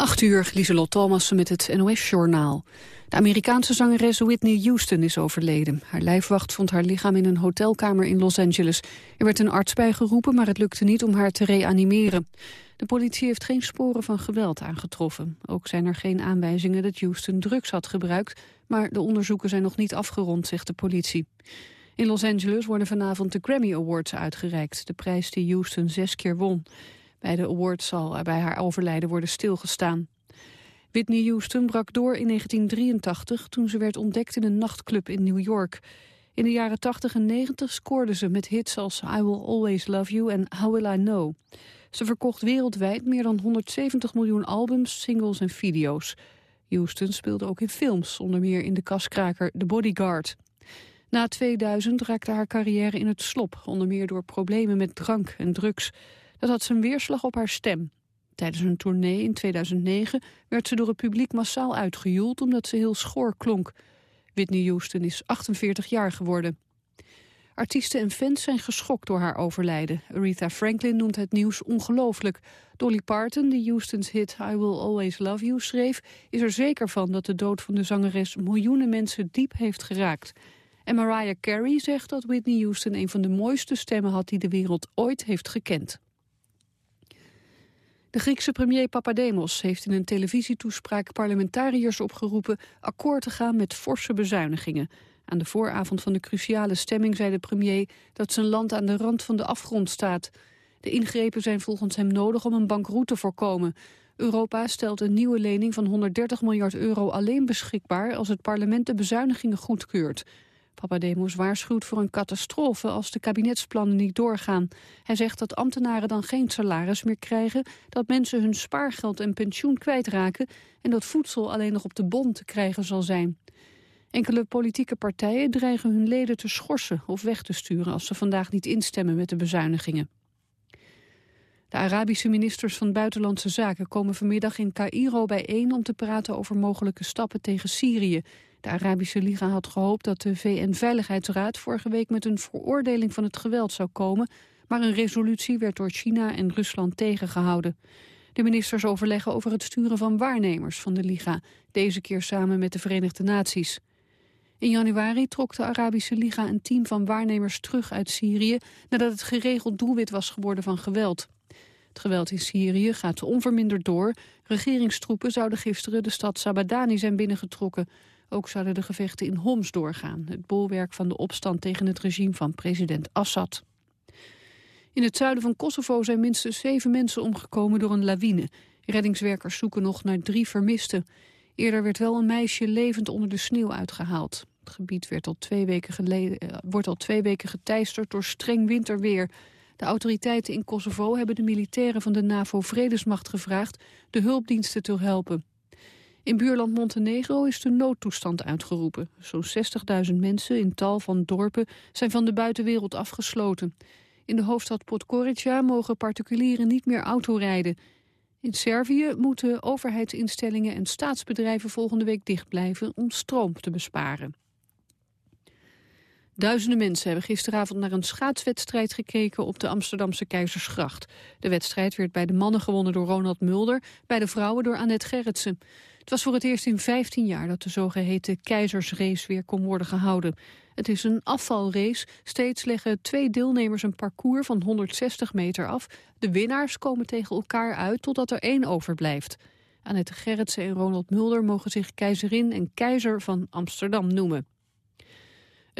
8 uur, Lieselot Thomassen met het NOS-journaal. De Amerikaanse zangeres Whitney Houston is overleden. Haar lijfwacht vond haar lichaam in een hotelkamer in Los Angeles. Er werd een arts bijgeroepen, maar het lukte niet om haar te reanimeren. De politie heeft geen sporen van geweld aangetroffen. Ook zijn er geen aanwijzingen dat Houston drugs had gebruikt... maar de onderzoeken zijn nog niet afgerond, zegt de politie. In Los Angeles worden vanavond de Grammy Awards uitgereikt... de prijs die Houston zes keer won. Bij de awards zal bij haar overlijden worden stilgestaan. Whitney Houston brak door in 1983 toen ze werd ontdekt in een nachtclub in New York. In de jaren 80 en 90 scoorde ze met hits als I Will Always Love You en How Will I Know. Ze verkocht wereldwijd meer dan 170 miljoen albums, singles en video's. Houston speelde ook in films, onder meer in de kaskraker The Bodyguard. Na 2000 raakte haar carrière in het slop, onder meer door problemen met drank en drugs. Dat had zijn weerslag op haar stem. Tijdens een tournee in 2009 werd ze door het publiek massaal uitgejoeld omdat ze heel schoor klonk. Whitney Houston is 48 jaar geworden. Artiesten en fans zijn geschokt door haar overlijden. Aretha Franklin noemt het nieuws ongelooflijk. Dolly Parton, die Houston's hit I Will Always Love You schreef... is er zeker van dat de dood van de zangeres miljoenen mensen diep heeft geraakt. En Mariah Carey zegt dat Whitney Houston een van de mooiste stemmen had... die de wereld ooit heeft gekend. De Griekse premier Papademos heeft in een televisietoespraak parlementariërs opgeroepen akkoord te gaan met forse bezuinigingen. Aan de vooravond van de cruciale stemming zei de premier dat zijn land aan de rand van de afgrond staat. De ingrepen zijn volgens hem nodig om een bankroet te voorkomen. Europa stelt een nieuwe lening van 130 miljard euro alleen beschikbaar als het parlement de bezuinigingen goedkeurt. Papademos waarschuwt voor een catastrofe als de kabinetsplannen niet doorgaan. Hij zegt dat ambtenaren dan geen salaris meer krijgen, dat mensen hun spaargeld en pensioen kwijtraken en dat voedsel alleen nog op de bon te krijgen zal zijn. Enkele politieke partijen dreigen hun leden te schorsen of weg te sturen als ze vandaag niet instemmen met de bezuinigingen. De Arabische ministers van Buitenlandse Zaken komen vanmiddag in Cairo bijeen om te praten over mogelijke stappen tegen Syrië. De Arabische Liga had gehoopt dat de VN-veiligheidsraad vorige week met een veroordeling van het geweld zou komen, maar een resolutie werd door China en Rusland tegengehouden. De ministers overleggen over het sturen van waarnemers van de Liga, deze keer samen met de Verenigde Naties. In januari trok de Arabische Liga een team van waarnemers terug uit Syrië nadat het geregeld doelwit was geworden van geweld. Het geweld in Syrië gaat onverminderd door. Regeringstroepen zouden gisteren de stad Sabadani zijn binnengetrokken. Ook zouden de gevechten in Homs doorgaan, het bolwerk van de opstand tegen het regime van president Assad. In het zuiden van Kosovo zijn minstens zeven mensen omgekomen door een lawine. Reddingswerkers zoeken nog naar drie vermisten. Eerder werd wel een meisje levend onder de sneeuw uitgehaald. Het gebied werd al twee weken geleden, eh, wordt al twee weken geteisterd door streng winterweer. De autoriteiten in Kosovo hebben de militairen van de NAVO-vredesmacht gevraagd de hulpdiensten te helpen. In buurland Montenegro is de noodtoestand uitgeroepen. Zo'n 60.000 mensen in tal van dorpen zijn van de buitenwereld afgesloten. In de hoofdstad Podgorica mogen particulieren niet meer autorijden. In Servië moeten overheidsinstellingen en staatsbedrijven volgende week dicht blijven om stroom te besparen. Duizenden mensen hebben gisteravond naar een schaatswedstrijd gekeken op de Amsterdamse Keizersgracht. De wedstrijd werd bij de mannen gewonnen door Ronald Mulder, bij de vrouwen door Annette Gerritsen. Het was voor het eerst in 15 jaar dat de zogeheten keizersrace weer kon worden gehouden. Het is een afvalrace. Steeds leggen twee deelnemers een parcours van 160 meter af. De winnaars komen tegen elkaar uit totdat er één overblijft. Annette Gerritsen en Ronald Mulder mogen zich keizerin en keizer van Amsterdam noemen.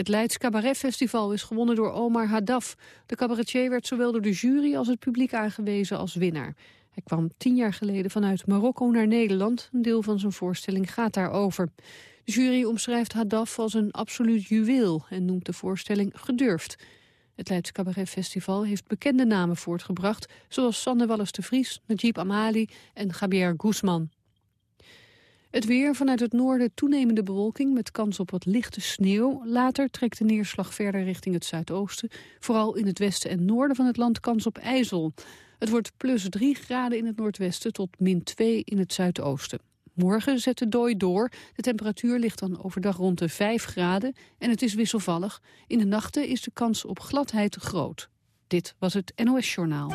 Het Leids Cabaret Festival is gewonnen door Omar Haddaf. De cabaretier werd zowel door de jury als het publiek aangewezen als winnaar. Hij kwam tien jaar geleden vanuit Marokko naar Nederland. Een deel van zijn voorstelling gaat daarover. De jury omschrijft Haddaf als een absoluut juweel en noemt de voorstelling gedurfd. Het Leids Cabaret Festival heeft bekende namen voortgebracht... zoals Sanne Wallis de Vries, Najib Amali en Javier Guzman. Het weer vanuit het noorden toenemende bewolking met kans op wat lichte sneeuw. Later trekt de neerslag verder richting het zuidoosten. Vooral in het westen en noorden van het land kans op ijzel. Het wordt plus 3 graden in het noordwesten tot min 2 in het zuidoosten. Morgen zet de dooi door. De temperatuur ligt dan overdag rond de 5 graden en het is wisselvallig. In de nachten is de kans op gladheid groot. Dit was het NOS Journaal.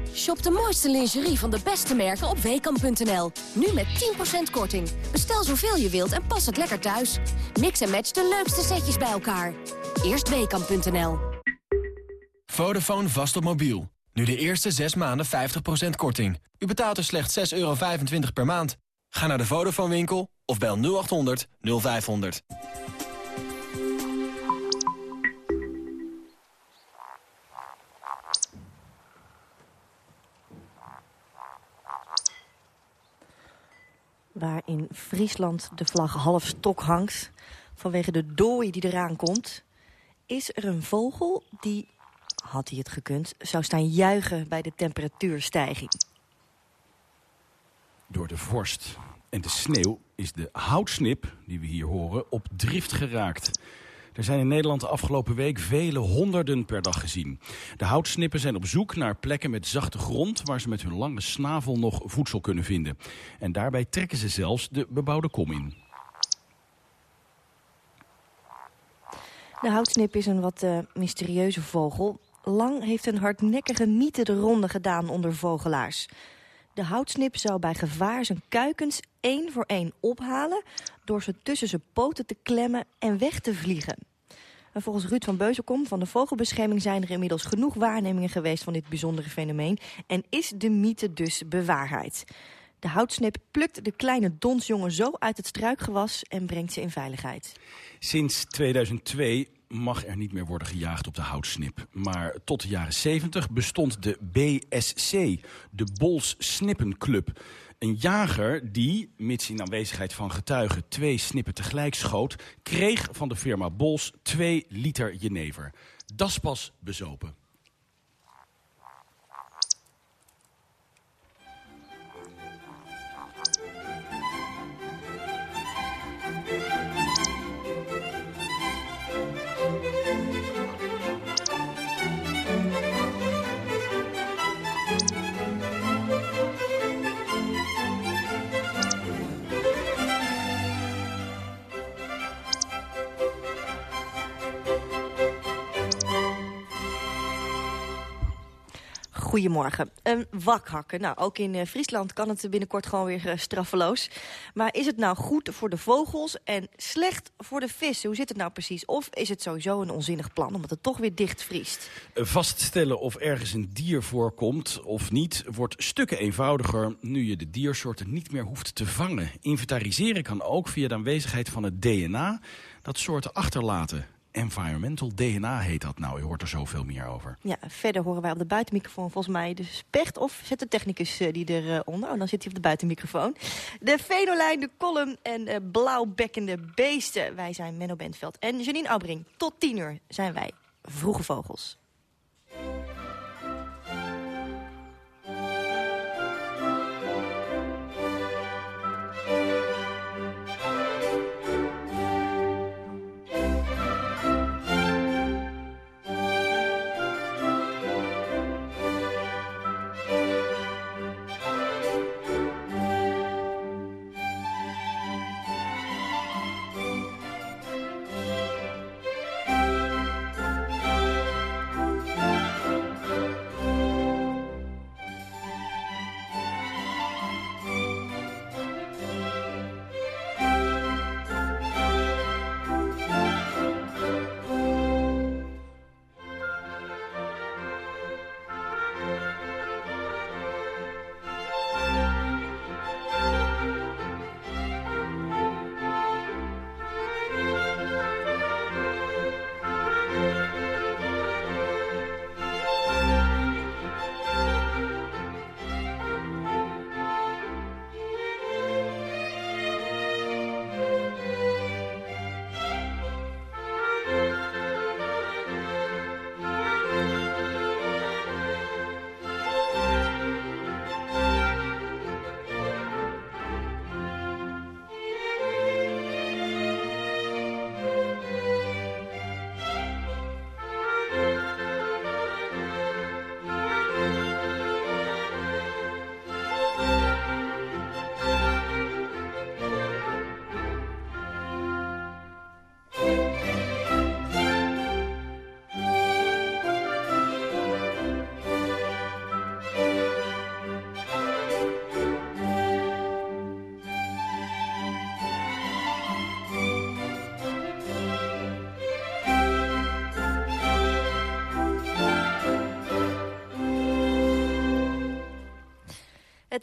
Shop de mooiste lingerie van de beste merken op weekamp.nl. Nu met 10% korting. Bestel zoveel je wilt en pas het lekker thuis. Mix en match de leukste setjes bij elkaar. Eerst weekamp.nl. Vodafone vast op mobiel. Nu de eerste 6 maanden 50% korting. U betaalt er slechts 6,25 euro per maand. Ga naar de Vodafone winkel of bel 0800 0500. Waar in Friesland de vlag half stok hangt... vanwege de dooi die eraan komt... is er een vogel die, had hij het gekund... zou staan juichen bij de temperatuurstijging. Door de vorst en de sneeuw is de houtsnip, die we hier horen, op drift geraakt... Er zijn in Nederland de afgelopen week vele honderden per dag gezien. De houtsnippen zijn op zoek naar plekken met zachte grond... waar ze met hun lange snavel nog voedsel kunnen vinden. En daarbij trekken ze zelfs de bebouwde kom in. De houtsnip is een wat uh, mysterieuze vogel. Lang heeft een hardnekkige mythe de ronde gedaan onder vogelaars. De houtsnip zou bij gevaar zijn kuikens één voor één ophalen... door ze tussen zijn poten te klemmen en weg te vliegen. En volgens Ruud van Beuzelkom van de Vogelbescherming... zijn er inmiddels genoeg waarnemingen geweest van dit bijzondere fenomeen... en is de mythe dus bewaarheid. De houtsnip plukt de kleine donsjongen zo uit het struikgewas... en brengt ze in veiligheid. Sinds 2002 mag er niet meer worden gejaagd op de houtsnip. Maar tot de jaren 70 bestond de BSC, de Bols Snippenclub. Een jager die, mits in aanwezigheid van getuigen, twee snippen tegelijk schoot... kreeg van de firma Bols 2 liter jenever. Das pas bezopen. Goedemorgen. Een wakhakken. Nou, ook in uh, Friesland kan het binnenkort gewoon weer uh, straffeloos. Maar is het nou goed voor de vogels en slecht voor de vissen? Hoe zit het nou precies? Of is het sowieso een onzinnig plan, omdat het toch weer dicht vriest? Eh, vaststellen of ergens een dier voorkomt of niet... wordt stukken eenvoudiger nu je de diersoorten niet meer hoeft te vangen. Inventariseren kan ook via de aanwezigheid van het DNA... dat soorten achterlaten Environmental DNA heet dat nou. Je hoort er zoveel meer over. Ja, verder horen wij op de buitenmicrofoon volgens mij de specht... of zet de technicus uh, die eronder. Oh, dan zit hij op de buitenmicrofoon. De venolijn, de kolom en uh, blauwbekkende beesten. Wij zijn Menno Bentveld en Janine Aubring. Tot tien uur zijn wij Vroege Vogels.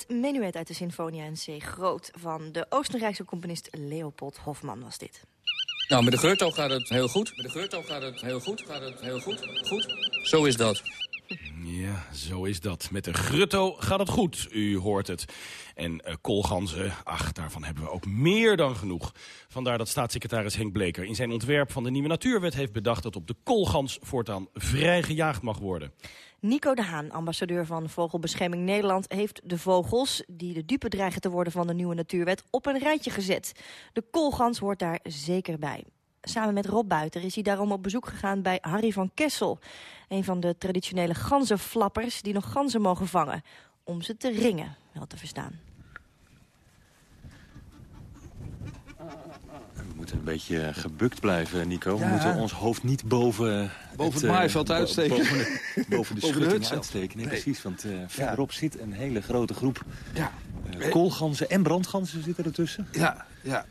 Menuet uit de Sinfonia in C groot van de Oostenrijkse componist Leopold Hofman was dit. Nou, met de Geurto gaat het heel goed. Met de Geurto gaat het heel goed. Gaat het heel goed. Goed. Zo is dat. Ja, zo is dat. Met de grutto gaat het goed, u hoort het. En uh, koolganzen, ach, daarvan hebben we ook meer dan genoeg. Vandaar dat staatssecretaris Henk Bleker in zijn ontwerp van de nieuwe natuurwet heeft bedacht dat op de koolgans voortaan vrij gejaagd mag worden. Nico de Haan, ambassadeur van Vogelbescherming Nederland... heeft de vogels, die de dupe dreigen te worden van de nieuwe natuurwet... op een rijtje gezet. De koolgans hoort daar zeker bij. Samen met Rob Buiter is hij daarom op bezoek gegaan bij Harry van Kessel. Een van de traditionele ganzenflappers die nog ganzen mogen vangen. Om ze te ringen, wel te verstaan. We moeten een beetje gebukt blijven, Nico. We moeten ons hoofd niet boven... Boven het, het maaiveld uitsteken. Boven de, boven de schutting uitsteken. Nee, precies, want uh, verderop zit een hele grote groep ja. Uh, koolganzen en brandganzen zitten ertussen. Ja, ja.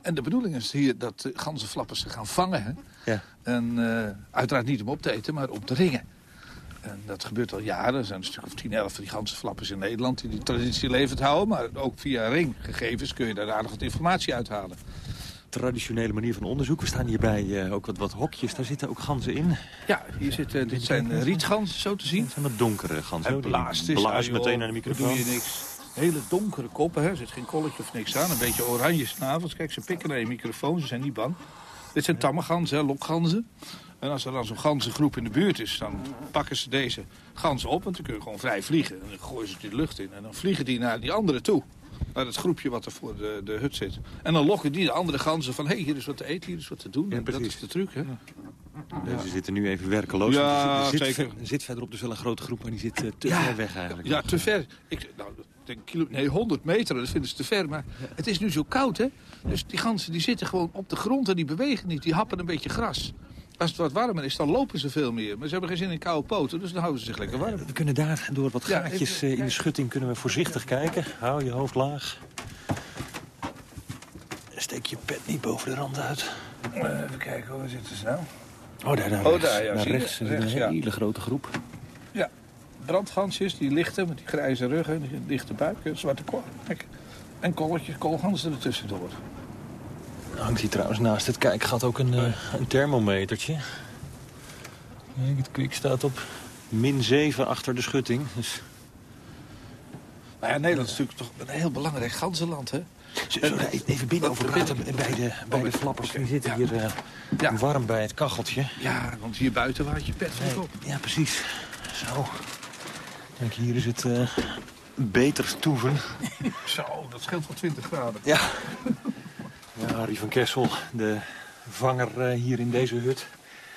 En de bedoeling is hier dat de ganzenflappers ze gaan vangen. Hè? Ja. En uh, uiteraard niet om op te eten, maar om te ringen. En dat gebeurt al jaren. Er zijn een stuk of 10, 11 van die ganzenflappers in Nederland... die die traditie levend houden. Maar ook via ringgegevens kun je daar aardig wat informatie uithalen. Traditionele manier van onderzoek. We staan hierbij uh, ook wat, wat hokjes. Daar zitten ook ganzen in. Ja, hier zitten, dit zijn rietganzen zo te zien. Dat zijn wat donkere ganzen. Het blaast is. Blaas meteen naar de microfoon. doe je niks. Hele donkere koppen, hè. er zit geen kolletje of niks aan. Een beetje oranje snavels. Kijk, ze pikken naar je microfoon, ze zijn niet bang. Dit zijn tamme ganzen, hè, lokganzen. En als er dan zo'n ganzengroep in de buurt is, dan pakken ze deze ganzen op. Want dan kun je gewoon vrij vliegen. En dan gooien ze het de lucht in. En dan vliegen die naar die andere toe. Naar het groepje wat er voor de, de hut zit. En dan lokken die de andere ganzen van... hé, hey, hier is wat te eten, hier is wat te doen. Ja, dat is de truc, hè. Ze zitten nu even werkeloos. Ja, er zit, zeker. Er zit verderop dus wel een grote groep, maar die zit uh, te ja. ver weg eigenlijk. Ja, te ver. Ik, nou, denk kilo, nee, 100 meter, dat vinden ze te ver. Maar het is nu zo koud, hè. Dus die ganzen die zitten gewoon op de grond en die bewegen niet. Die happen een beetje gras. Als het wat warmer is, dan lopen ze veel meer. Maar ze hebben geen zin in koude poten, dus dan houden ze zich lekker warm. We kunnen daar door wat gaatjes ja, even, in de schutting kunnen we voorzichtig kijken. Hou je hoofd laag. Steek je pet niet boven de rand uit. Even kijken, waar zitten ze nou? Oh, daar, daar oh, rechts. daar, ja, daar zie je? rechts een ja. hele grote groep. Brandgansjes, die lichten met die grijze ruggen, die lichte buiken, zwarte kol. Kijk. En kolletjes, koolganzen er tussendoor. Hangt hier trouwens naast het kijkgat ook een, uh, een thermometertje. Kijk, het kwik staat op min 7 achter de schutting. Dus... Nou ja, Nederland is natuurlijk toch een heel belangrijk ganzenland, hè? Zullen we daar even binnen over praten bij de, bij de flappers? Die zitten hier uh, ja. warm bij het kacheltje. Ja, want hier buiten waait je pet van op. Ja, precies. Zo. Kijk, hier is het uh, beter toeven. Zo, dat scheelt wel 20 graden. Ja. ja Harry van Kessel, de vanger uh, hier in deze hut.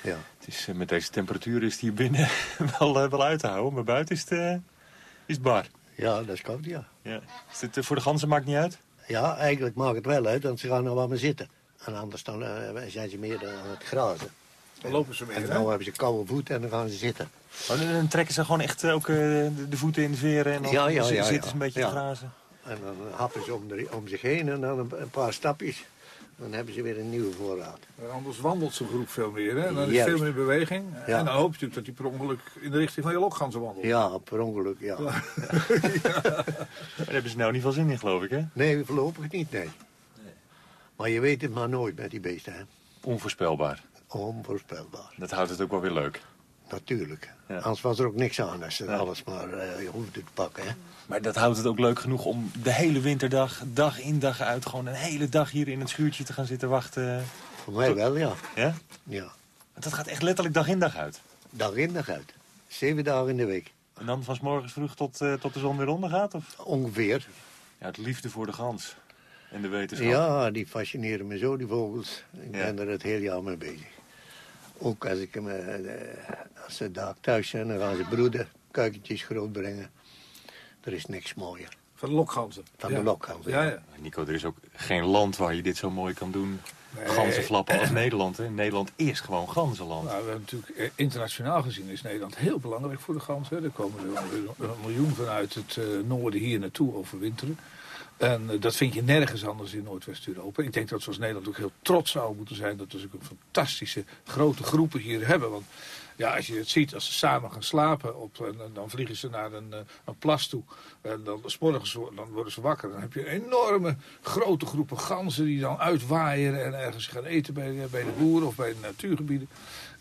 Ja. Het is, met deze temperatuur is het hier binnen wel, wel uit te houden, maar buiten is het, is het bar. Ja, dat is koud, ja. ja. Is het, voor de ganzen maakt niet uit? Ja, eigenlijk maakt het wel uit, want ze gaan er wel maar zitten. En anders dan, uh, zijn ze meer aan het grazen. Dan lopen ze meer, En dan hebben ze koude voeten en dan gaan ze zitten. Oh, dan trekken ze gewoon echt ook uh, de voeten in de veren en dan ja, ja, ja, zitten ze een beetje ja. te grazen. En dan happen ze om, de, om zich heen en dan een, een, paar stapjes. Dan hebben ze weer een nieuwe voorraad. En anders wandelt zo'n groep veel meer, hè? Dan is Juist. veel meer beweging. Ja. En dan hoop je natuurlijk dat die per ongeluk in de richting van je lokganzen wandelt. Ja, per ongeluk, ja. Ja. Daar hebben ze nou niet veel zin in, geloof ik, hè? Nee, voorlopig niet, nee. Maar je weet het maar nooit met die beesten, hè. Onvoorspelbaar. Onvoorspelbaar. Dat houdt het ook wel weer leuk. Natuurlijk. Ja. Anders was er ook niks aan als ze Ja. alles maar uh, hoefden te pakken, hè. Maar dat houdt het ook leuk genoeg om de hele winterdag, dag in dag uit... gewoon een hele dag hier in het schuurtje te gaan zitten wachten. Voor mij wel, ja. Ja? Ja. Want dat gaat echt letterlijk dag in dag uit. Dag in, dag uit. Zeven dagen in de week. En dan van morgens vroeg tot, uh, tot de zon weer ondergaat? Of? Ongeveer. Ja, het liefde voor de gans. En de wetenschap. Ja, die fascineren me zo, die vogels. Ik Ja. ben er het hele jaar mee bezig. Ook als, ik hem, eh, als ze daar thuis zijn, dan gaan ze broeden, kuikentjes grootbrengen. Er is niks mooier. Van de lokganzen. Van ja. de lokganzen. Ja, ja. Nico, er is ook geen land waar je dit zo mooi kan doen. Nee. Ganzenflappen als Nederland. Hè? Nederland is gewoon ganzenland. Nou, we hebben natuurlijk, eh, internationaal gezien is Nederland heel belangrijk voor de ganzen. Er komen er een, miljoen vanuit het eh, noorden hier naartoe overwinteren. En eh, dat vind je nergens anders in Noordwest-Europa. Ik denk dat we als Nederland ook heel trots zouden moeten zijn... dat we zulke fantastische grote groepen hier hebben. Want Ja, als je het ziet, als ze samen gaan slapen, op, en, dan vliegen ze naar een, eh, een plas toe. En dan, s morgens, dan worden ze wakker. Dan heb je enorme grote groepen ganzen die dan uitwaaien en ergens gaan eten bij, bij de boeren of bij de natuurgebieden.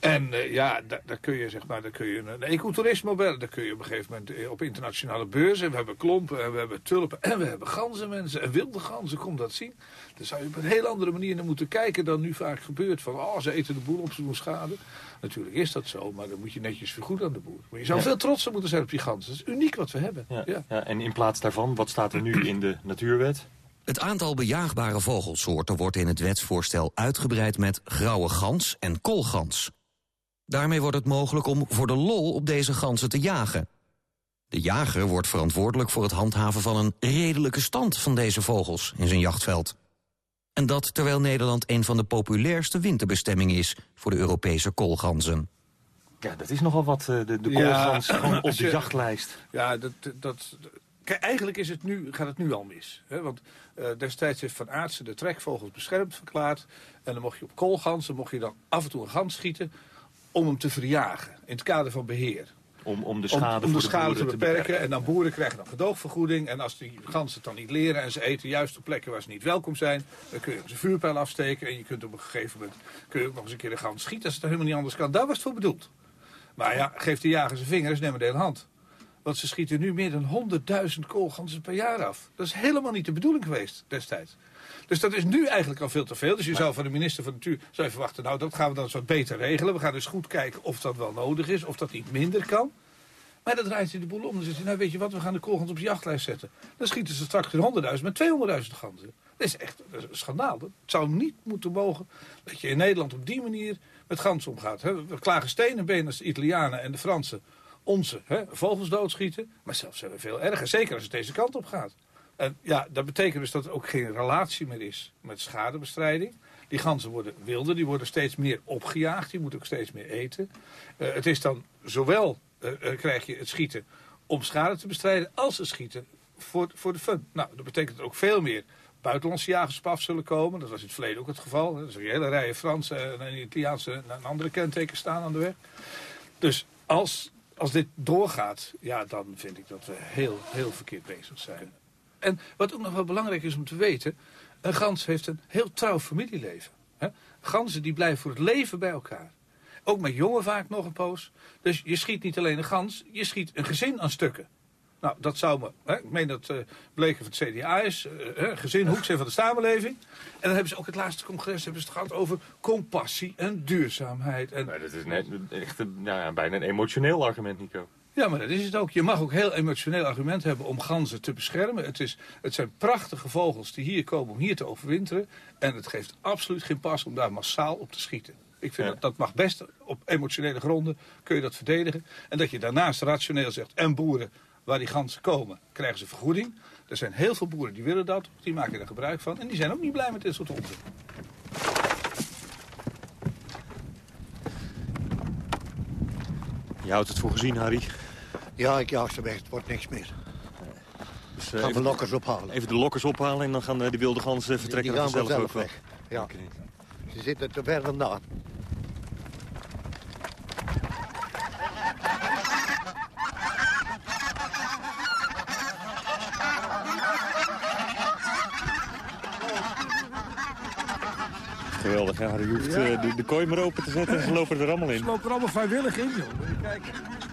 En eh, ja, da- daar kun je zeg maar, daar kun je een, ecotourisme op hebben. Daar kun je op een gegeven moment eh, op internationale beurzen. We hebben klompen en we hebben tulpen en we hebben ganzen mensen. En wilde ganzen, kom dat zien. Daar zou je op een heel andere manier naar moeten kijken dan nu vaak gebeurt. Van, oh, ze eten de boel op, ze doen schade. Natuurlijk is dat zo, maar dan moet je netjes vergoeden aan de boer. Maar je zou Ja. veel trotser moeten zijn op die ganzen. Dat is uniek wat we hebben. Ja, Ja. ja, en in plaats daarvan, wat staat er nu in de natuurwet? Het aantal bejaagbare vogelsoorten wordt in het wetsvoorstel uitgebreid met grauwe gans en koolgans. Daarmee wordt het mogelijk om voor de lol op deze ganzen te jagen. De jager wordt verantwoordelijk voor het handhaven van een redelijke stand van deze vogels in zijn jachtveld. En dat terwijl Nederland een van de populairste winterbestemmingen is voor de Europese koolganzen. Ja, dat is nogal wat, eh, de, de Ja, koolgans gewoon op de je- jachtlijst. Ja, dat, dat, kijk, eigenlijk is het nu, gaat het nu al mis. Hè? Want eh, destijds heeft Van Aartsen de trekvogels beschermd verklaard. En dan mocht je op koolganzen mocht je dan af en toe een gans schieten om hem te verjagen. In het kader van beheer. Om, om de schade, om de schade te beperken. En dan boeren krijgen dan gedoogvergoeding. En als die ganzen het dan niet leren en ze eten juist op plekken waar ze niet welkom zijn. Dan kun je ze vuurpijl afsteken. En je kunt op een gegeven moment kun je ook nog eens een keer de gans schieten als het helemaal niet anders kan. Daar was het voor bedoeld. Maar ja, geef de jager zijn vingers, neem hem de hele hand. Want ze schieten nu meer dan 100.000 koolganzen per jaar af. Dat is helemaal niet de bedoeling geweest destijds. Dus dat is nu eigenlijk al veel te veel. Dus je zou van de minister van Natuur zou verwachten... nou, dat gaan we dan eens wat beter regelen. We gaan dus goed kijken of dat wel nodig is, of dat niet minder kan. Maar dan draait hij de boel om. Dan zegt hij, nou weet je wat, we gaan de koolgans op de jachtlijst zetten. Dan schieten ze straks geen 100.000, maar 200.000 ganzen. Dat is echt een schandaal. Het zou niet moeten mogen dat je in Nederland op die manier met ganzen omgaat. We klagen stenen been als de Italianen en de Fransen onze hè, vogels doodschieten. Maar zelfs zijn we veel erger, zeker als het deze kant op gaat. En ja, dat betekent dus dat er ook geen relatie meer is met schadebestrijding. Die ganzen worden wilder, die worden steeds meer opgejaagd, die moeten ook steeds meer eten. Eh, het is dan zowel eh, eh, krijg je het schieten om schade te bestrijden, als het schieten voor, voor de fun. Nou, dat betekent ook veel meer buitenlandse jagers op af zullen komen. Dat was in het verleden ook het geval. Er zijn hele rijen Franse en Italiaanse en andere kentekens staan aan de weg. Dus als, als dit doorgaat, ja, dan vind ik dat we heel, heel verkeerd bezig zijn. En wat ook nog wel belangrijk is om te weten... een gans heeft een heel trouw familieleven. Hè? Ganzen die blijven voor het leven bij elkaar. Ook met jongen vaak nog een poos. Dus je schiet niet alleen een gans, je schiet een gezin aan stukken. Nou, dat zou me... Hè, ik meen dat uh, Bleken van het CDA is. Uh, gezin, hoek zijn van de samenleving. En dan hebben ze ook het laatste congres hebben ze het gehad over compassie en duurzaamheid. En... Dat is net echt nou ja, bijna een emotioneel argument, Nico. Ja, maar dat is het ook. Je mag ook heel emotioneel argument hebben om ganzen te beschermen. Het, is, het zijn prachtige vogels die hier komen om hier te overwinteren. En het geeft absoluut geen pas om daar massaal op te schieten. Ik vind ja. dat dat mag best op emotionele gronden kun je dat verdedigen. En dat je daarnaast rationeel zegt, en boeren waar die ganzen komen, krijgen ze vergoeding. Er zijn heel veel boeren die willen dat, die maken er gebruik van. En die zijn ook niet blij met dit soort onzin. Je houdt het voor gezien, Harry? Ja, ik jaag ze weg. Het wordt niks meer. Dus, uh, gaan de lokkers ophalen. Even de lokkers ophalen en dan gaan uh, die wilde ganzen vertrekken die gaan zelf, zelf ook wel. weg. Ja. Okay. Ze zitten te ver vandaan. Geweldig, ja. Je hoeft ja. de, de kooi maar open te zetten en ze lopen er allemaal in. Ze lopen er allemaal vrijwillig in, joh. Moet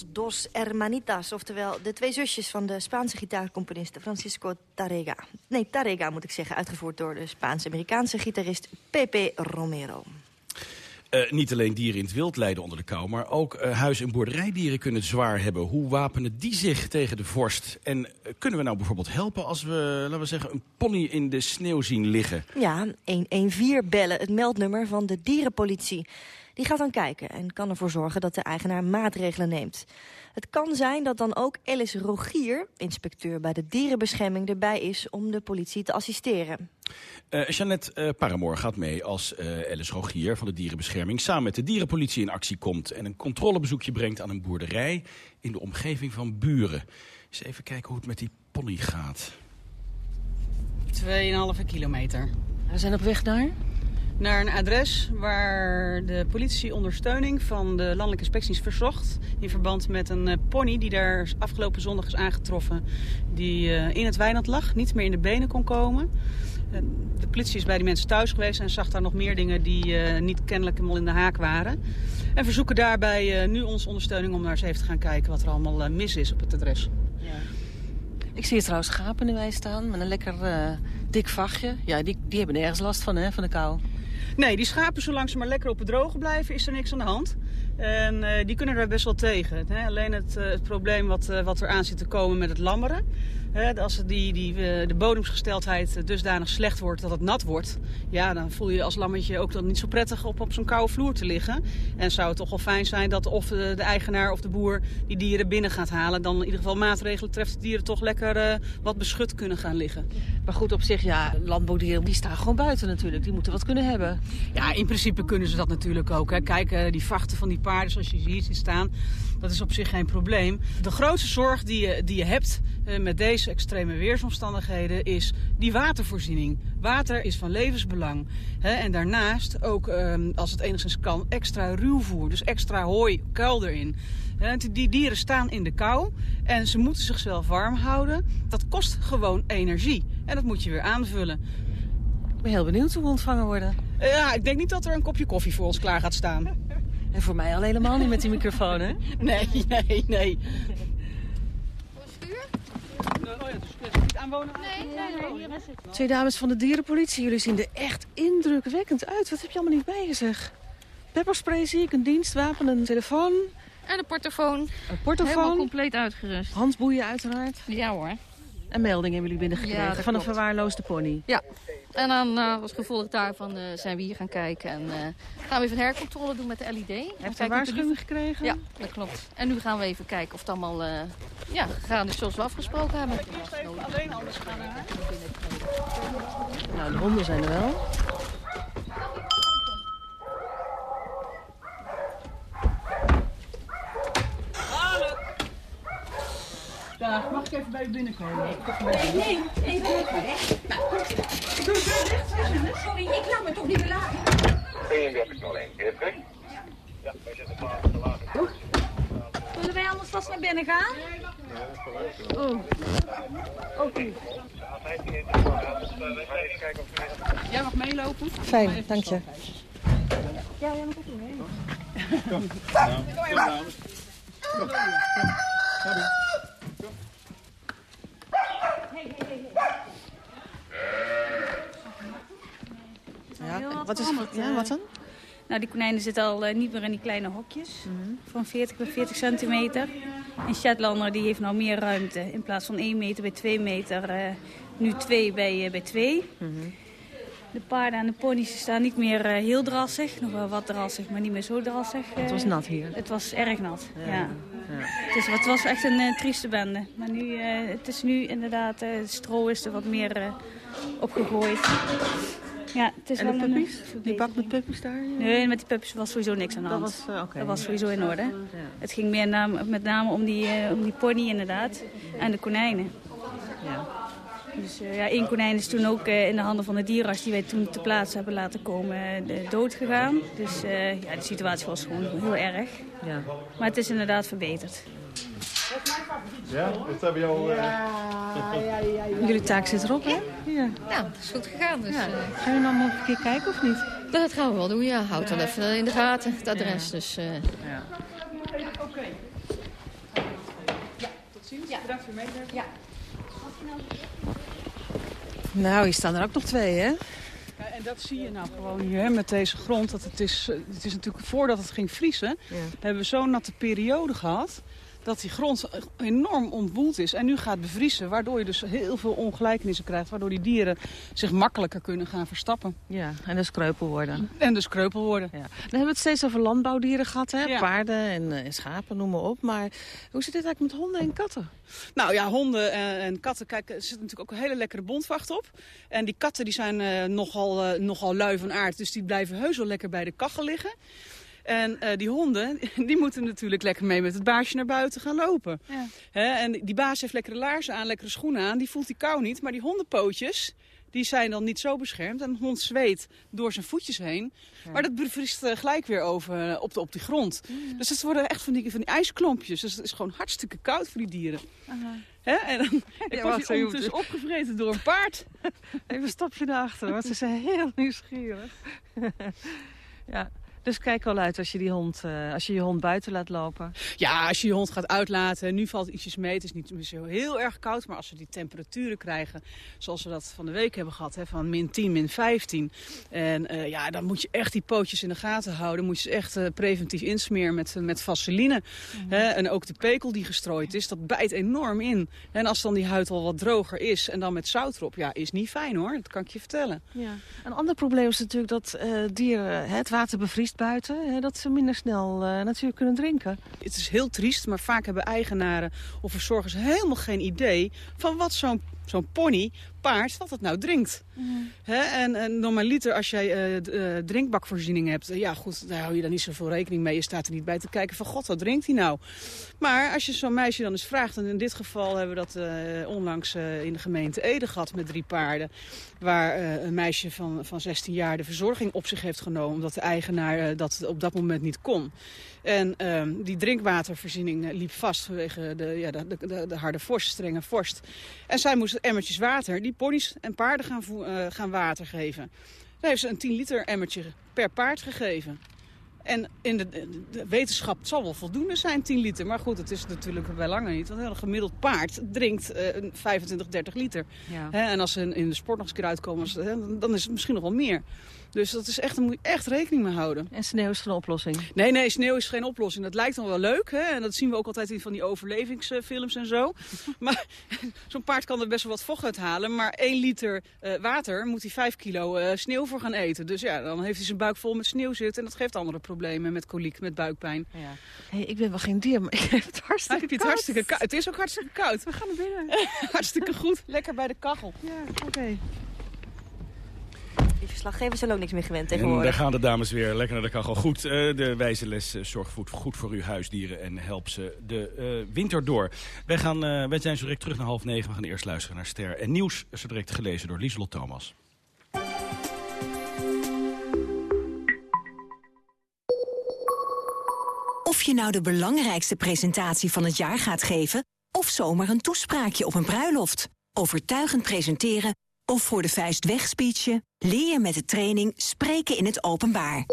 Las Dos Hermanitas, oftewel de twee zusjes van de Spaanse gitaarcomponist Francisco Tarrega. Nee, Tarrega moet ik zeggen, uitgevoerd door de Spaans-Amerikaanse gitarist Pepe Romero. Uh, niet alleen dieren in het wild lijden onder de kou... maar ook uh, huis- en boerderijdieren kunnen het zwaar hebben. Hoe wapenen die zich tegen de vorst? En uh, kunnen we nou bijvoorbeeld helpen als we, laten we zeggen... een pony in de sneeuw zien liggen? Ja, 114 bellen, het meldnummer van de dierenpolitie. Die gaat dan kijken en kan ervoor zorgen dat de eigenaar maatregelen neemt. Het kan zijn dat dan ook Alice Rogier, inspecteur bij de dierenbescherming, erbij is om de politie te assisteren. Uh, Jeannette uh, Paramoor gaat mee als uh, Alice Rogier van de dierenbescherming samen met de dierenpolitie in actie komt en een controlebezoekje brengt aan een boerderij in de omgeving van Buren. Eens even kijken hoe het met die pony gaat. 2,5 kilometer. We zijn op weg naar? Naar een adres waar de politie ondersteuning van de landelijke inspecties verzocht. In verband met een uh, pony die daar afgelopen zondag is aangetroffen. Die uh, in het weiland lag, niet meer in de benen kon komen. Uh, de politie is bij die mensen thuis geweest en zag daar nog meer dingen die niet kennelijk helemaal in de haak waren. En verzoeken daarbij nu onze ondersteuning om naar eens even te gaan kijken wat er allemaal mis is op het adres. Ja. Ik zie hier trouwens schapen in de wei staan met een lekker dik vachtje. Ja, die, die hebben nergens last van, hè, van de kou. Nee, die schapen, zolang ze maar lekker op het droge blijven, is er niks aan de hand. En uh, die kunnen er best wel tegen. Hè? Alleen het, uh, het probleem wat, uh, wat er aan zit te komen met het lammeren. Hè? Als die, die, de bodemsgesteldheid dusdanig slecht wordt dat het nat wordt... ja, dan voel je als lammetje ook dan niet zo prettig op, op zo'n koude vloer te liggen. En zou het toch wel fijn zijn dat of de, de eigenaar of de boer die dieren binnen gaat halen... dan in ieder geval maatregelen treft dat dieren toch lekker wat beschut kunnen gaan liggen. Maar goed, op zich, ja, landbouwdieren die staan gewoon buiten natuurlijk. Die moeten wat kunnen hebben. Ja, in principe kunnen ze dat natuurlijk ook. Hè. Kijk, die vachten van die paarden zoals je hier ziet staan, dat is op zich geen probleem. De grootste zorg die je, die je hebt uh, met deze extreme weersomstandigheden is die watervoorziening. Water is van levensbelang. En daarnaast ook, um, als het enigszins kan, extra ruwvoer. Dus extra hooi, kuil erin. Die dieren staan in de kou en ze moeten zichzelf warm houden. Dat kost gewoon energie. En dat moet je weer aanvullen. Ik ben heel benieuwd hoe we ontvangen worden. Ja, ik denk niet dat er een kopje koffie voor ons klaar gaat staan. En voor mij al helemaal niet met die microfoon, hè? Nee, nee, nee. Twee dames van de dierenpolitie, jullie zien er echt indrukwekkend uit. Wat heb je allemaal niet bij je, zeg? Pepperspray zie ik, een dienstwapen, een telefoon. En een portofoon. Een portofoon. Helemaal compleet uitgerust. Handboeien uiteraard. Ja hoor. Een melding hebben jullie binnengekregen Ja, van een verwaarloosde pony. Ja. En dan eh, als gevolg daarvan eh, zijn we hier gaan kijken. En eh, gaan we even een hercontrole doen met de LED. Heeft u een waarschuwing gekregen? Ja, dat klopt. En nu gaan we even kijken of het allemaal eh, ja, gegaan is zoals we afgesproken hebben. Alleen anders gaan Nou, de honden zijn er wel. Dag, mag ik even bij u binnenkomen? Nee, nee, even weg. Sorry, ik laat me toch niet beladen. 3201, is het Ja, wij zitten klaar te laten. Zullen wij anders vast naar binnen gaan? Oh. Oké. Jij mag meelopen. Fijn, dank je. Ja, jij moet ook mee. Ja, wat, is, ja, wat dan? Nou, die konijnen zitten al eh, niet meer in die kleine hokjes van 40 bij 40 centimeter. En Shetlander die heeft nou meer ruimte. In plaats van 1 meter bij 2 meter, eh, nu 2 bij, eh, bij 2. De paarden en de ponies staan niet meer eh, heel drassig. Nog wel wat drassig, maar niet meer zo drassig. eh. Het was nat hier. Het was erg nat, ja. Ja. Het, is, het was echt een eh, trieste bende. Maar nu, eh, het is nu inderdaad, eh, het stro is er wat meer eh, opgegooid. Ja, het is En de wel een, puppies? eh, Die bak met puppies daar? Nee, met die puppies was sowieso niks aan de Dat hand. was, eh, oké. Dat was sowieso in orde. Ja. Het ging meer met name om die, eh, om die pony inderdaad. En de konijnen. Ja. Dus eh, ja, één konijn is toen ook eh, in de handen van de dierenarts die wij toen te plaatse hebben laten komen uh, dood gegaan. Dus eh, ja, de situatie was gewoon heel erg. Ja. Maar het is inderdaad verbeterd. Ja, dat hebben jou... Jullie taak zit erop, hè? Ja. Ja, het is goed gegaan. Dus, Ja. eh, Gaan jullie nou nog een keer kijken of niet? dat gaan we wel doen, ja. Houd dan even in de gaten, het adres. Dus, eh, Ja. Bedankt voor meewerken. Ja. Nou, hier staan er ook nog twee, hè? Ja, en dat zie je nou gewoon hier hè, met deze grond. Dat het, is, eh, het is natuurlijk voordat het ging vriezen, hebben we zo'n natte periode gehad dat die grond enorm ontwoeld is en nu gaat bevriezen. Waardoor je dus heel veel ongelijkenissen krijgt. Waardoor die dieren zich makkelijker kunnen gaan verstappen. Ja, en dus kreupel worden. En dus kreupel worden. Ja. Dan hebben we het steeds over landbouwdieren gehad, hè? Paarden en, eh, en, schapen, noem maar op. Maar hoe zit dit eigenlijk met honden en katten? Nou ja, honden en, en katten, kijk, er zit natuurlijk ook een hele lekkere bondvacht op. En die katten die zijn uh, nogal, uh, nogal lui van aard, dus die blijven heus wel lekker bij de kachel liggen. En uh, die honden, die moeten natuurlijk lekker mee met het baasje naar buiten gaan lopen. Ja. He, en die baas heeft lekkere laarzen aan, lekkere schoenen aan. Die voelt die kou niet. Maar die hondenpootjes, die zijn dan niet zo beschermd. En de hond zweet door zijn voetjes heen. Ja. Maar dat bevriest uh, gelijk weer over, uh, op, de, op die grond. Ja. Dus het worden echt van die, van die ijsklompjes. Dus het is gewoon hartstikke koud voor die dieren. Aha. He? En dan ja, was hij ondertussen opgevreten door een paard. Even een stapje naar achteren, want ze zijn heel nieuwsgierig. ja. Dus kijk al uit als je, die hond, uh, als je je hond buiten laat lopen. Ja, als je je hond gaat uitlaten. Nu valt ietsjes mee. Het is niet zo heel erg koud. Maar als we die temperaturen krijgen, zoals we dat van de week hebben gehad. Hè, van min 10, min 15. En uh, ja, dan moet je echt die pootjes in de gaten houden. Moet je ze echt uh, preventief insmeren met, met vaseline. Mm -hmm. hè, en ook de pekel die gestrooid is, dat bijt enorm in. En als dan die huid al wat droger is en dan met zout erop. Ja, is niet fijn hoor. Dat kan ik je vertellen. Ja. Een ander probleem is natuurlijk dat dieren het water buiten, dat ze minder snel uh, natuurlijk kunnen drinken. Het is heel triest, maar vaak hebben eigenaren of verzorgers helemaal geen idee van wat zo'n zo'n pony, paard, wat het nou drinkt. Mm. He, en, en normaliter als jij uh, drinkbakvoorziening hebt, ja goed, daar hou je dan niet zoveel rekening mee. Je staat er niet bij te kijken van god, wat drinkt hij nou? Maar als je zo'n meisje dan eens vraagt, en in dit geval hebben we dat uh, onlangs in de gemeente Ede gehad met drie paarden. Waar een meisje van, van 16 jaar de verzorging op zich heeft genomen, omdat de eigenaar dat op dat moment niet kon. En um, die drinkwatervoorziening liep vast vanwege de, ja, de, de, de harde vorst, strenge vorst. En zij moest emmertjes water, die ponies en paarden gaan, uh, gaan water geven. Daar heeft ze een 10 liter emmertje per paard gegeven. En in de, de, wetenschap het zal wel voldoende zijn, 10 liter. Maar goed, het is natuurlijk bij lange niet. Want een gemiddeld paard drinkt uh, 25, 30 liter. Ja. He, en als ze in de sport nog eens een keer uitkomen, dan is het misschien nog wel meer. Dus dat is echt, daar moet je echt rekening mee houden. En sneeuw is geen oplossing? Nee, nee, sneeuw is geen oplossing. Dat lijkt dan wel leuk. Hè? En dat zien we ook altijd in van die overlevingsfilms en zo. maar zo'n paard kan er best wel wat vocht uithalen. Maar 1 liter uh, water moet hij 5 kilo uh, sneeuw voor gaan eten. Dus ja, dan heeft hij zijn buik vol met sneeuw zitten. En dat geeft andere problemen met koliek, met buikpijn. Ja. Hey, ik ben wel geen dier, maar ik heb het hartstikke heb je het koud. hartstikke koud. Het is ook hartstikke koud. We gaan naar binnen. hartstikke goed. Lekker bij de kachel. Ja, oké. Okay. Verslaggevers zijn ook niks meer gewend tegenwoordig. En daar gaan de dames weer lekker naar de kachel. Goed, uh, de wijze les uh, zorg goed, goed voor uw huisdieren en help ze de uh, winter door. Wij, gaan, wij zijn zo direct terug naar half negen. We gaan eerst luisteren naar Ster en Nieuws. Zo direct gelezen door Lieselot Thomas. Of je nou de belangrijkste presentatie van het jaar gaat geven... of zomaar een toespraakje op een bruiloft. Overtuigend presenteren of voor de vuist wegspeechen... leer je met de training Spreken in het Openbaar.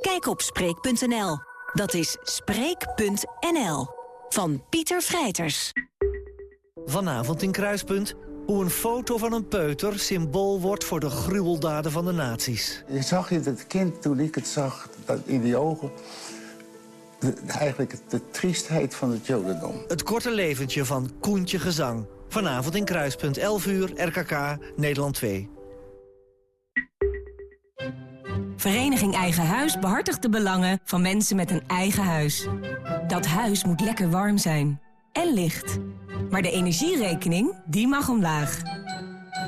Kijk op Spreek.nl. Dat is Spreek.nl. Van Pieter Vrijters. Vanavond in Kruispunt... hoe een foto van een peuter symbool wordt voor de gruweldaden van de nazi's. Je zag je het kind toen ik het zag, dat in die ogen... De, eigenlijk de triestheid van het jodendom. Het korte leventje van Koentje Gezang. Vanavond in Kruispunt, 11 uur, RKK, Nederland 2. Vereniging Eigen Huis behartigt de belangen van mensen met een eigen huis. Dat huis moet lekker warm zijn. En licht. Maar de energierekening, die mag omlaag.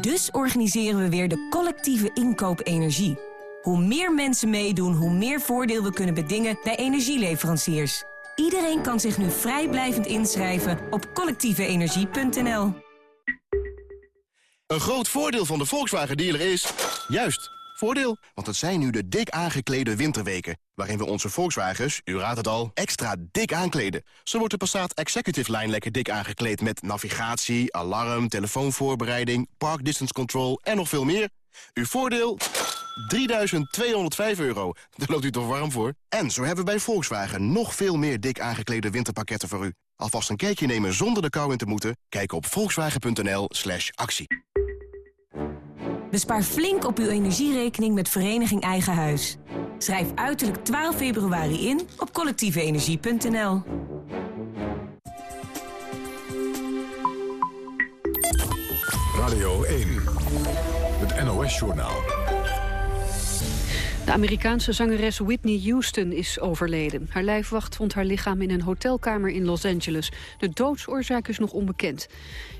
Dus organiseren we weer de collectieve inkoop energie. Hoe meer mensen meedoen, hoe meer voordeel we kunnen bedingen bij energieleveranciers. Iedereen kan zich nu vrijblijvend inschrijven op collectieveenergie.nl. Een groot voordeel van de Volkswagen dealer is... juist, voordeel. Want het zijn nu de dik aangeklede winterweken... waarin we onze Volkswagens, u raadt het al, extra dik aankleden. Zo wordt de Passat Executive Line lekker dik aangekleed... met navigatie, alarm, telefoonvoorbereiding, park distance control en nog veel meer. Uw voordeel... 3.205 euro. Daar loopt u toch warm voor? En zo hebben we bij Volkswagen nog veel meer dik aangeklede winterpakketten voor u. Alvast een kijkje nemen zonder de kou in te moeten? Kijk op volkswagen.nl slash actie. Bespaar flink op uw energierekening met Vereniging Eigen Huis. Schrijf uiterlijk 12 februari in op collectieveenergie.nl. Radio 1, het NOS-journaal. De Amerikaanse zangeres Whitney Houston is overleden. Haar lijfwacht vond haar lichaam in een hotelkamer in Los Angeles. De doodsoorzaak is nog onbekend.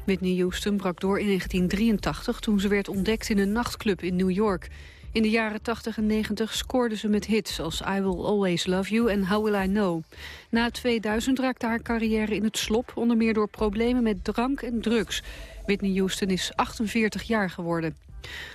Whitney Houston brak door in 1983 toen ze werd ontdekt in een nachtclub in New York. In de jaren 80 en 90 scoorde ze met hits als I Will Always Love You en How Will I Know. Na 2000 raakte haar carrière in het slop, onder meer door problemen met drank en drugs. Whitney Houston is 48 jaar geworden.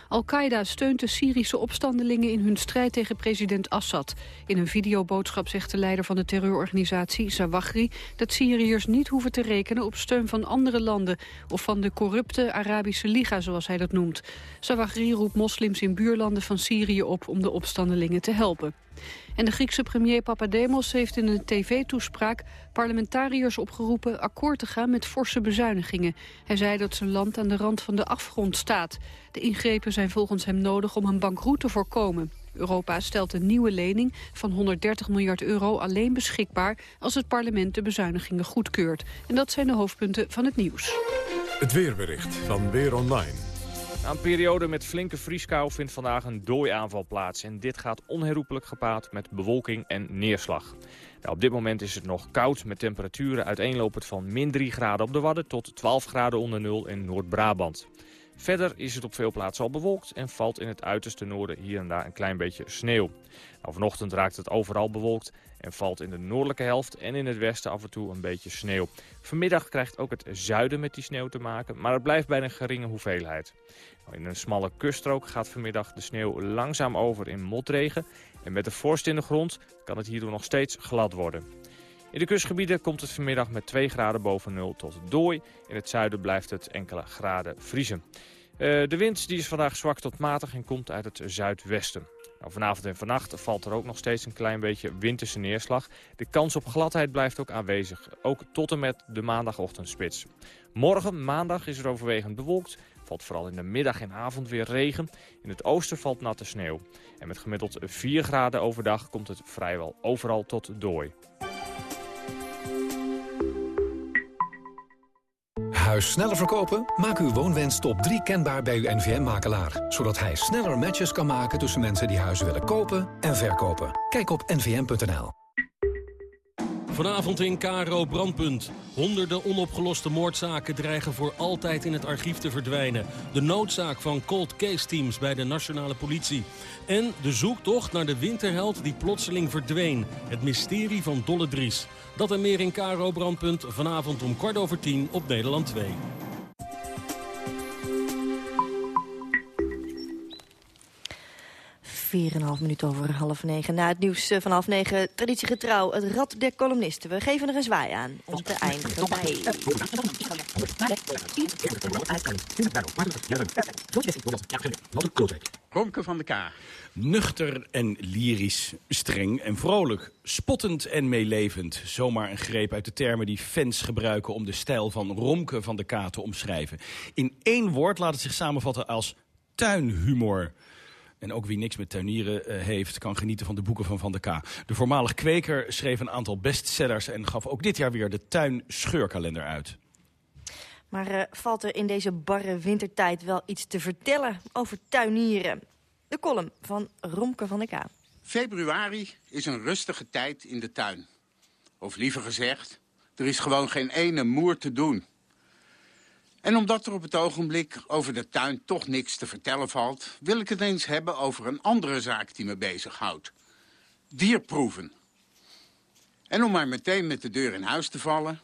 Al-Qaeda steunt de Syrische opstandelingen in hun strijd tegen president Assad. In een videoboodschap zegt de leider van de terreurorganisatie, Zawahri... dat Syriërs niet hoeven te rekenen op steun van andere landen... of van de corrupte Arabische Liga, zoals hij dat noemt. Zawahri roept moslims in buurlanden van Syrië op om de opstandelingen te helpen. En de Griekse premier Papademos heeft in een tv-toespraak parlementariërs opgeroepen akkoord te gaan met forse bezuinigingen. Hij zei dat zijn land aan de rand van de afgrond staat. De ingrepen zijn volgens hem nodig om een bankroet te voorkomen. Europa stelt een nieuwe lening van 130 miljard euro alleen beschikbaar als het parlement de bezuinigingen goedkeurt. En dat zijn de hoofdpunten van het nieuws. Het weerbericht van Weer Online. Na een periode met flinke vrieskou vindt vandaag een dooiaanval plaats. En dit gaat onherroepelijk gepaard met bewolking en neerslag. Nou, op dit moment is het nog koud met temperaturen uiteenlopend van min 3 graden op de Wadden... tot 12 graden onder nul in Noord-Brabant. Verder is het op veel plaatsen al bewolkt en valt in het uiterste noorden hier en daar een klein beetje sneeuw. Nou, vanochtend raakt het overal bewolkt en valt in de noordelijke helft en in het westen af en toe een beetje sneeuw. Vanmiddag krijgt ook het zuiden met die sneeuw te maken, maar het blijft bij een geringe hoeveelheid. In een smalle kuststrook gaat vanmiddag de sneeuw langzaam over in motregen. En met de vorst in de grond kan het hierdoor nog steeds glad worden. In de kustgebieden komt het vanmiddag met 2 graden boven nul tot dooi. In het zuiden blijft het enkele graden vriezen. Uh, de wind die is vandaag zwak tot matig en komt uit het zuidwesten. Nou, vanavond en vannacht valt er ook nog steeds een klein beetje winterse neerslag. De kans op gladheid blijft ook aanwezig, ook tot en met de maandagochtendspits. Morgen, maandag, is er overwegend bewolkt. Valt vooral in de middag en avond weer regen. In het oosten valt natte sneeuw. En met gemiddeld 4 graden overdag komt het vrijwel overal tot dooi. Huis sneller verkopen? Maak uw woonwens top 3 kenbaar bij uw NVM-makelaar. Zodat hij sneller matches kan maken tussen mensen die huizen willen kopen en verkopen. Kijk op nvm.nl. Vanavond in Karo Brandpunt. Honderden onopgeloste moordzaken dreigen voor altijd in het archief te verdwijnen. De noodzaak van cold case teams bij de nationale politie. En de zoektocht naar de winterheld die plotseling verdween. Het mysterie van Dolle Dries. Dat en meer in Karo Brandpunt vanavond om kwart over tien op Nederland 2. 4,5 minuut over half negen. Na het nieuws eh, van half negen, traditiegetrouw, het rad der columnisten. We geven er een zwaai aan om te eindigen bij... Romke van de K. Nuchter en lyrisch, streng en vrolijk, spottend en meelevend. Zomaar een greep uit de termen die fans gebruiken om de stijl van Romke van de K te omschrijven. In één woord laat het zich samenvatten als tuinhumor. En ook wie niks met tuinieren uh, heeft, kan genieten van de boeken van Van der K. De voormalig kweker schreef een aantal bestsellers... en gaf ook dit jaar weer de tuin scheurkalender uit. Maar uh, valt er in deze barre wintertijd wel iets te vertellen over tuinieren? De column van Romke van der K. Februari is een rustige tijd in de tuin. Of liever gezegd, er is gewoon geen ene moer te doen... En omdat er op het ogenblik over de tuin toch niks te vertellen valt... wil ik het eens hebben over een andere zaak die me bezighoudt. Dierproeven. En om maar meteen met de deur in huis te vallen...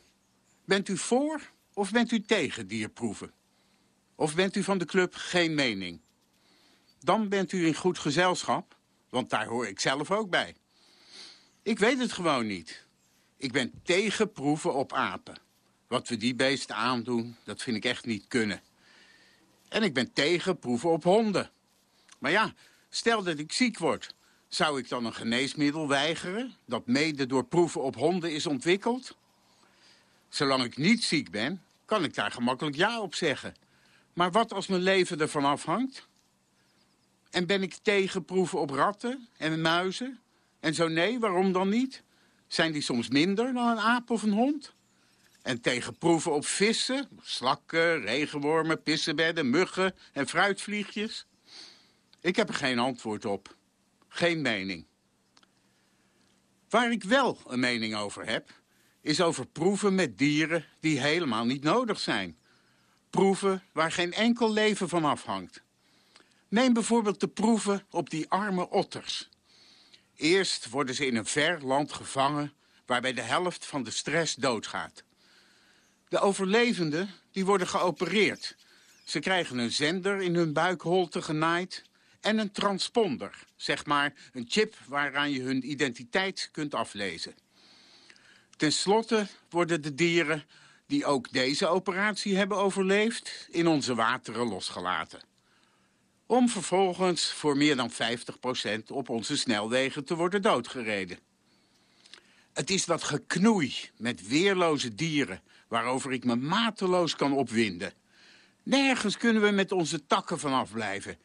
bent u voor of bent u tegen dierproeven? Of bent u van de club geen mening? Dan bent u in goed gezelschap, want daar hoor ik zelf ook bij. Ik weet het gewoon niet. Ik ben tegen proeven op apen. Wat we die beesten aandoen, dat vind ik echt niet kunnen. En ik ben tegen proeven op honden. Maar ja, stel dat ik ziek word. Zou ik dan een geneesmiddel weigeren... dat mede door proeven op honden is ontwikkeld? Zolang ik niet ziek ben, kan ik daar gemakkelijk ja op zeggen. Maar wat als mijn leven ervan afhangt? En ben ik tegen proeven op ratten en muizen? En zo nee, waarom dan niet? Zijn die soms minder dan een aap of een hond? En tegen proeven op vissen, slakken, regenwormen, pissenbedden, muggen en fruitvliegjes? Ik heb er geen antwoord op. Geen mening. Waar ik wel een mening over heb, is over proeven met dieren die helemaal niet nodig zijn. Proeven waar geen enkel leven van afhangt. Neem bijvoorbeeld de proeven op die arme otters. Eerst worden ze in een ver land gevangen... waarbij de helft van de stress doodgaat. De overlevenden die worden geopereerd. Ze krijgen een zender in hun buikholte genaaid... en een transponder, zeg maar een chip waaraan je hun identiteit kunt aflezen. Ten slotte worden de dieren die ook deze operatie hebben overleefd... in onze wateren losgelaten. Om vervolgens voor meer dan 50% op onze snelwegen te worden doodgereden. Het is dat geknoei met weerloze dieren... waarover ik me mateloos kan opwinden. Nergens kunnen we met onze takken vanaf blijven.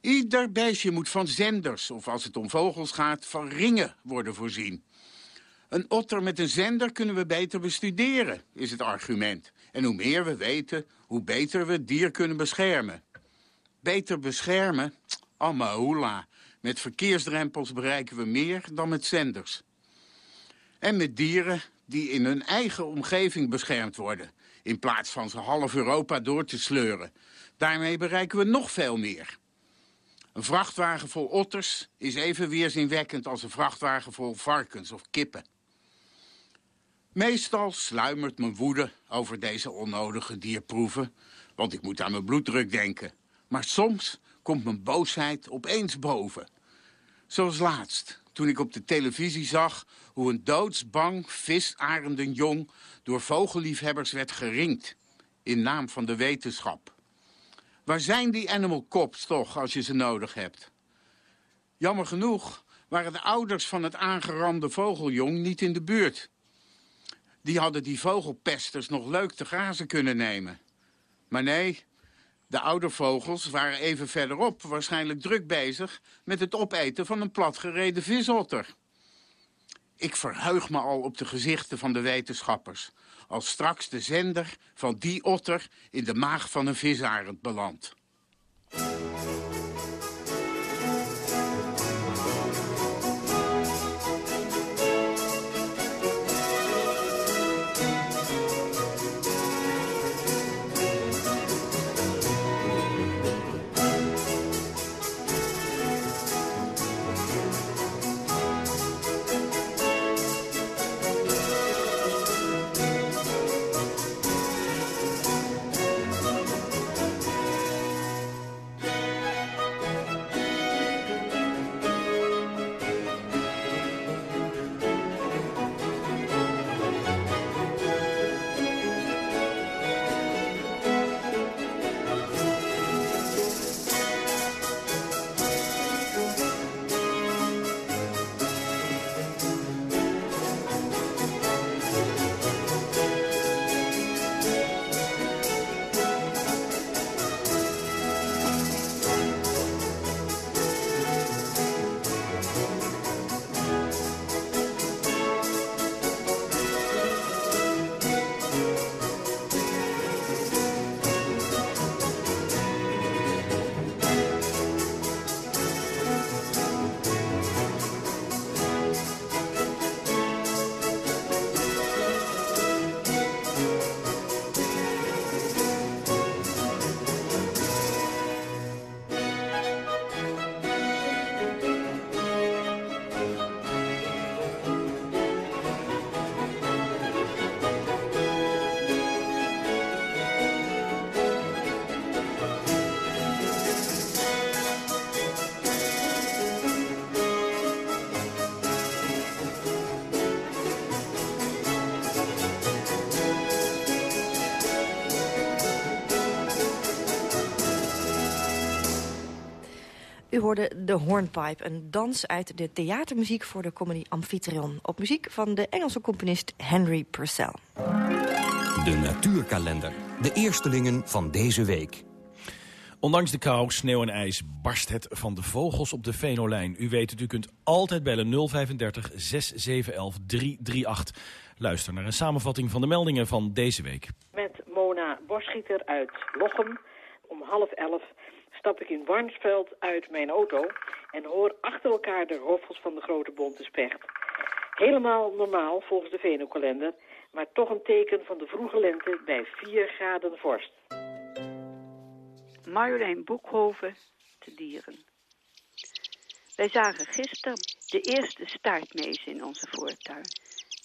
Ieder beestje moet van zenders, of als het om vogels gaat, van ringen worden voorzien. Een otter met een zender kunnen we beter bestuderen, is het argument. En hoe meer we weten, hoe beter we het dier kunnen beschermen. Beter beschermen? Amahula. Met verkeersdrempels bereiken we meer dan met zenders. En met dieren die in hun eigen omgeving beschermd worden... in plaats van ze half Europa door te sleuren. Daarmee bereiken we nog veel meer. Een vrachtwagen vol otters is even weerzinwekkend als een vrachtwagen vol varkens of kippen. Meestal sluimert mijn woede over deze onnodige dierproeven, want ik moet aan mijn bloeddruk denken. Maar soms komt mijn boosheid opeens boven. Zoals laatst, toen ik op de televisie zag hoe een doodsbang visarendenjong door vogelliefhebbers werd geringd in naam van de wetenschap. Waar zijn die animal cops toch als je ze nodig hebt? Jammer genoeg waren de ouders van het aangeramde vogeljong niet in de buurt. Die hadden die vogelpesters nog leuk te grazen kunnen nemen. Maar nee, de oude vogels waren even verderop waarschijnlijk druk bezig... met het opeten van een platgereden visotter. Ik verheug me al op de gezichten van de wetenschappers... als straks de zender van die otter in de maag van een visarend belandt. U hoorde de Hornpipe, een dans uit de theatermuziek voor de comedy Amphitryon. Op muziek van de Engelse componist Henry Purcell. De natuurkalender. De eerstelingen van deze week. Ondanks de kou, sneeuw en ijs barst het van de vogels op de Venolijn. U weet het, u kunt altijd bellen 035 6711 338. Luister naar een samenvatting van de meldingen van deze week. Met Mona Boschieter uit Lochem. Om half elf stap ik in Warnsveld uit mijn auto... en hoor achter elkaar de roffels van de grote bonte specht. Helemaal normaal volgens de Venokalender... maar toch een teken van de vroege lente bij 4 graden vorst. Marjolein Boekhoven te Dieren. Wij zagen gisteren de eerste staartmees in onze voortuin.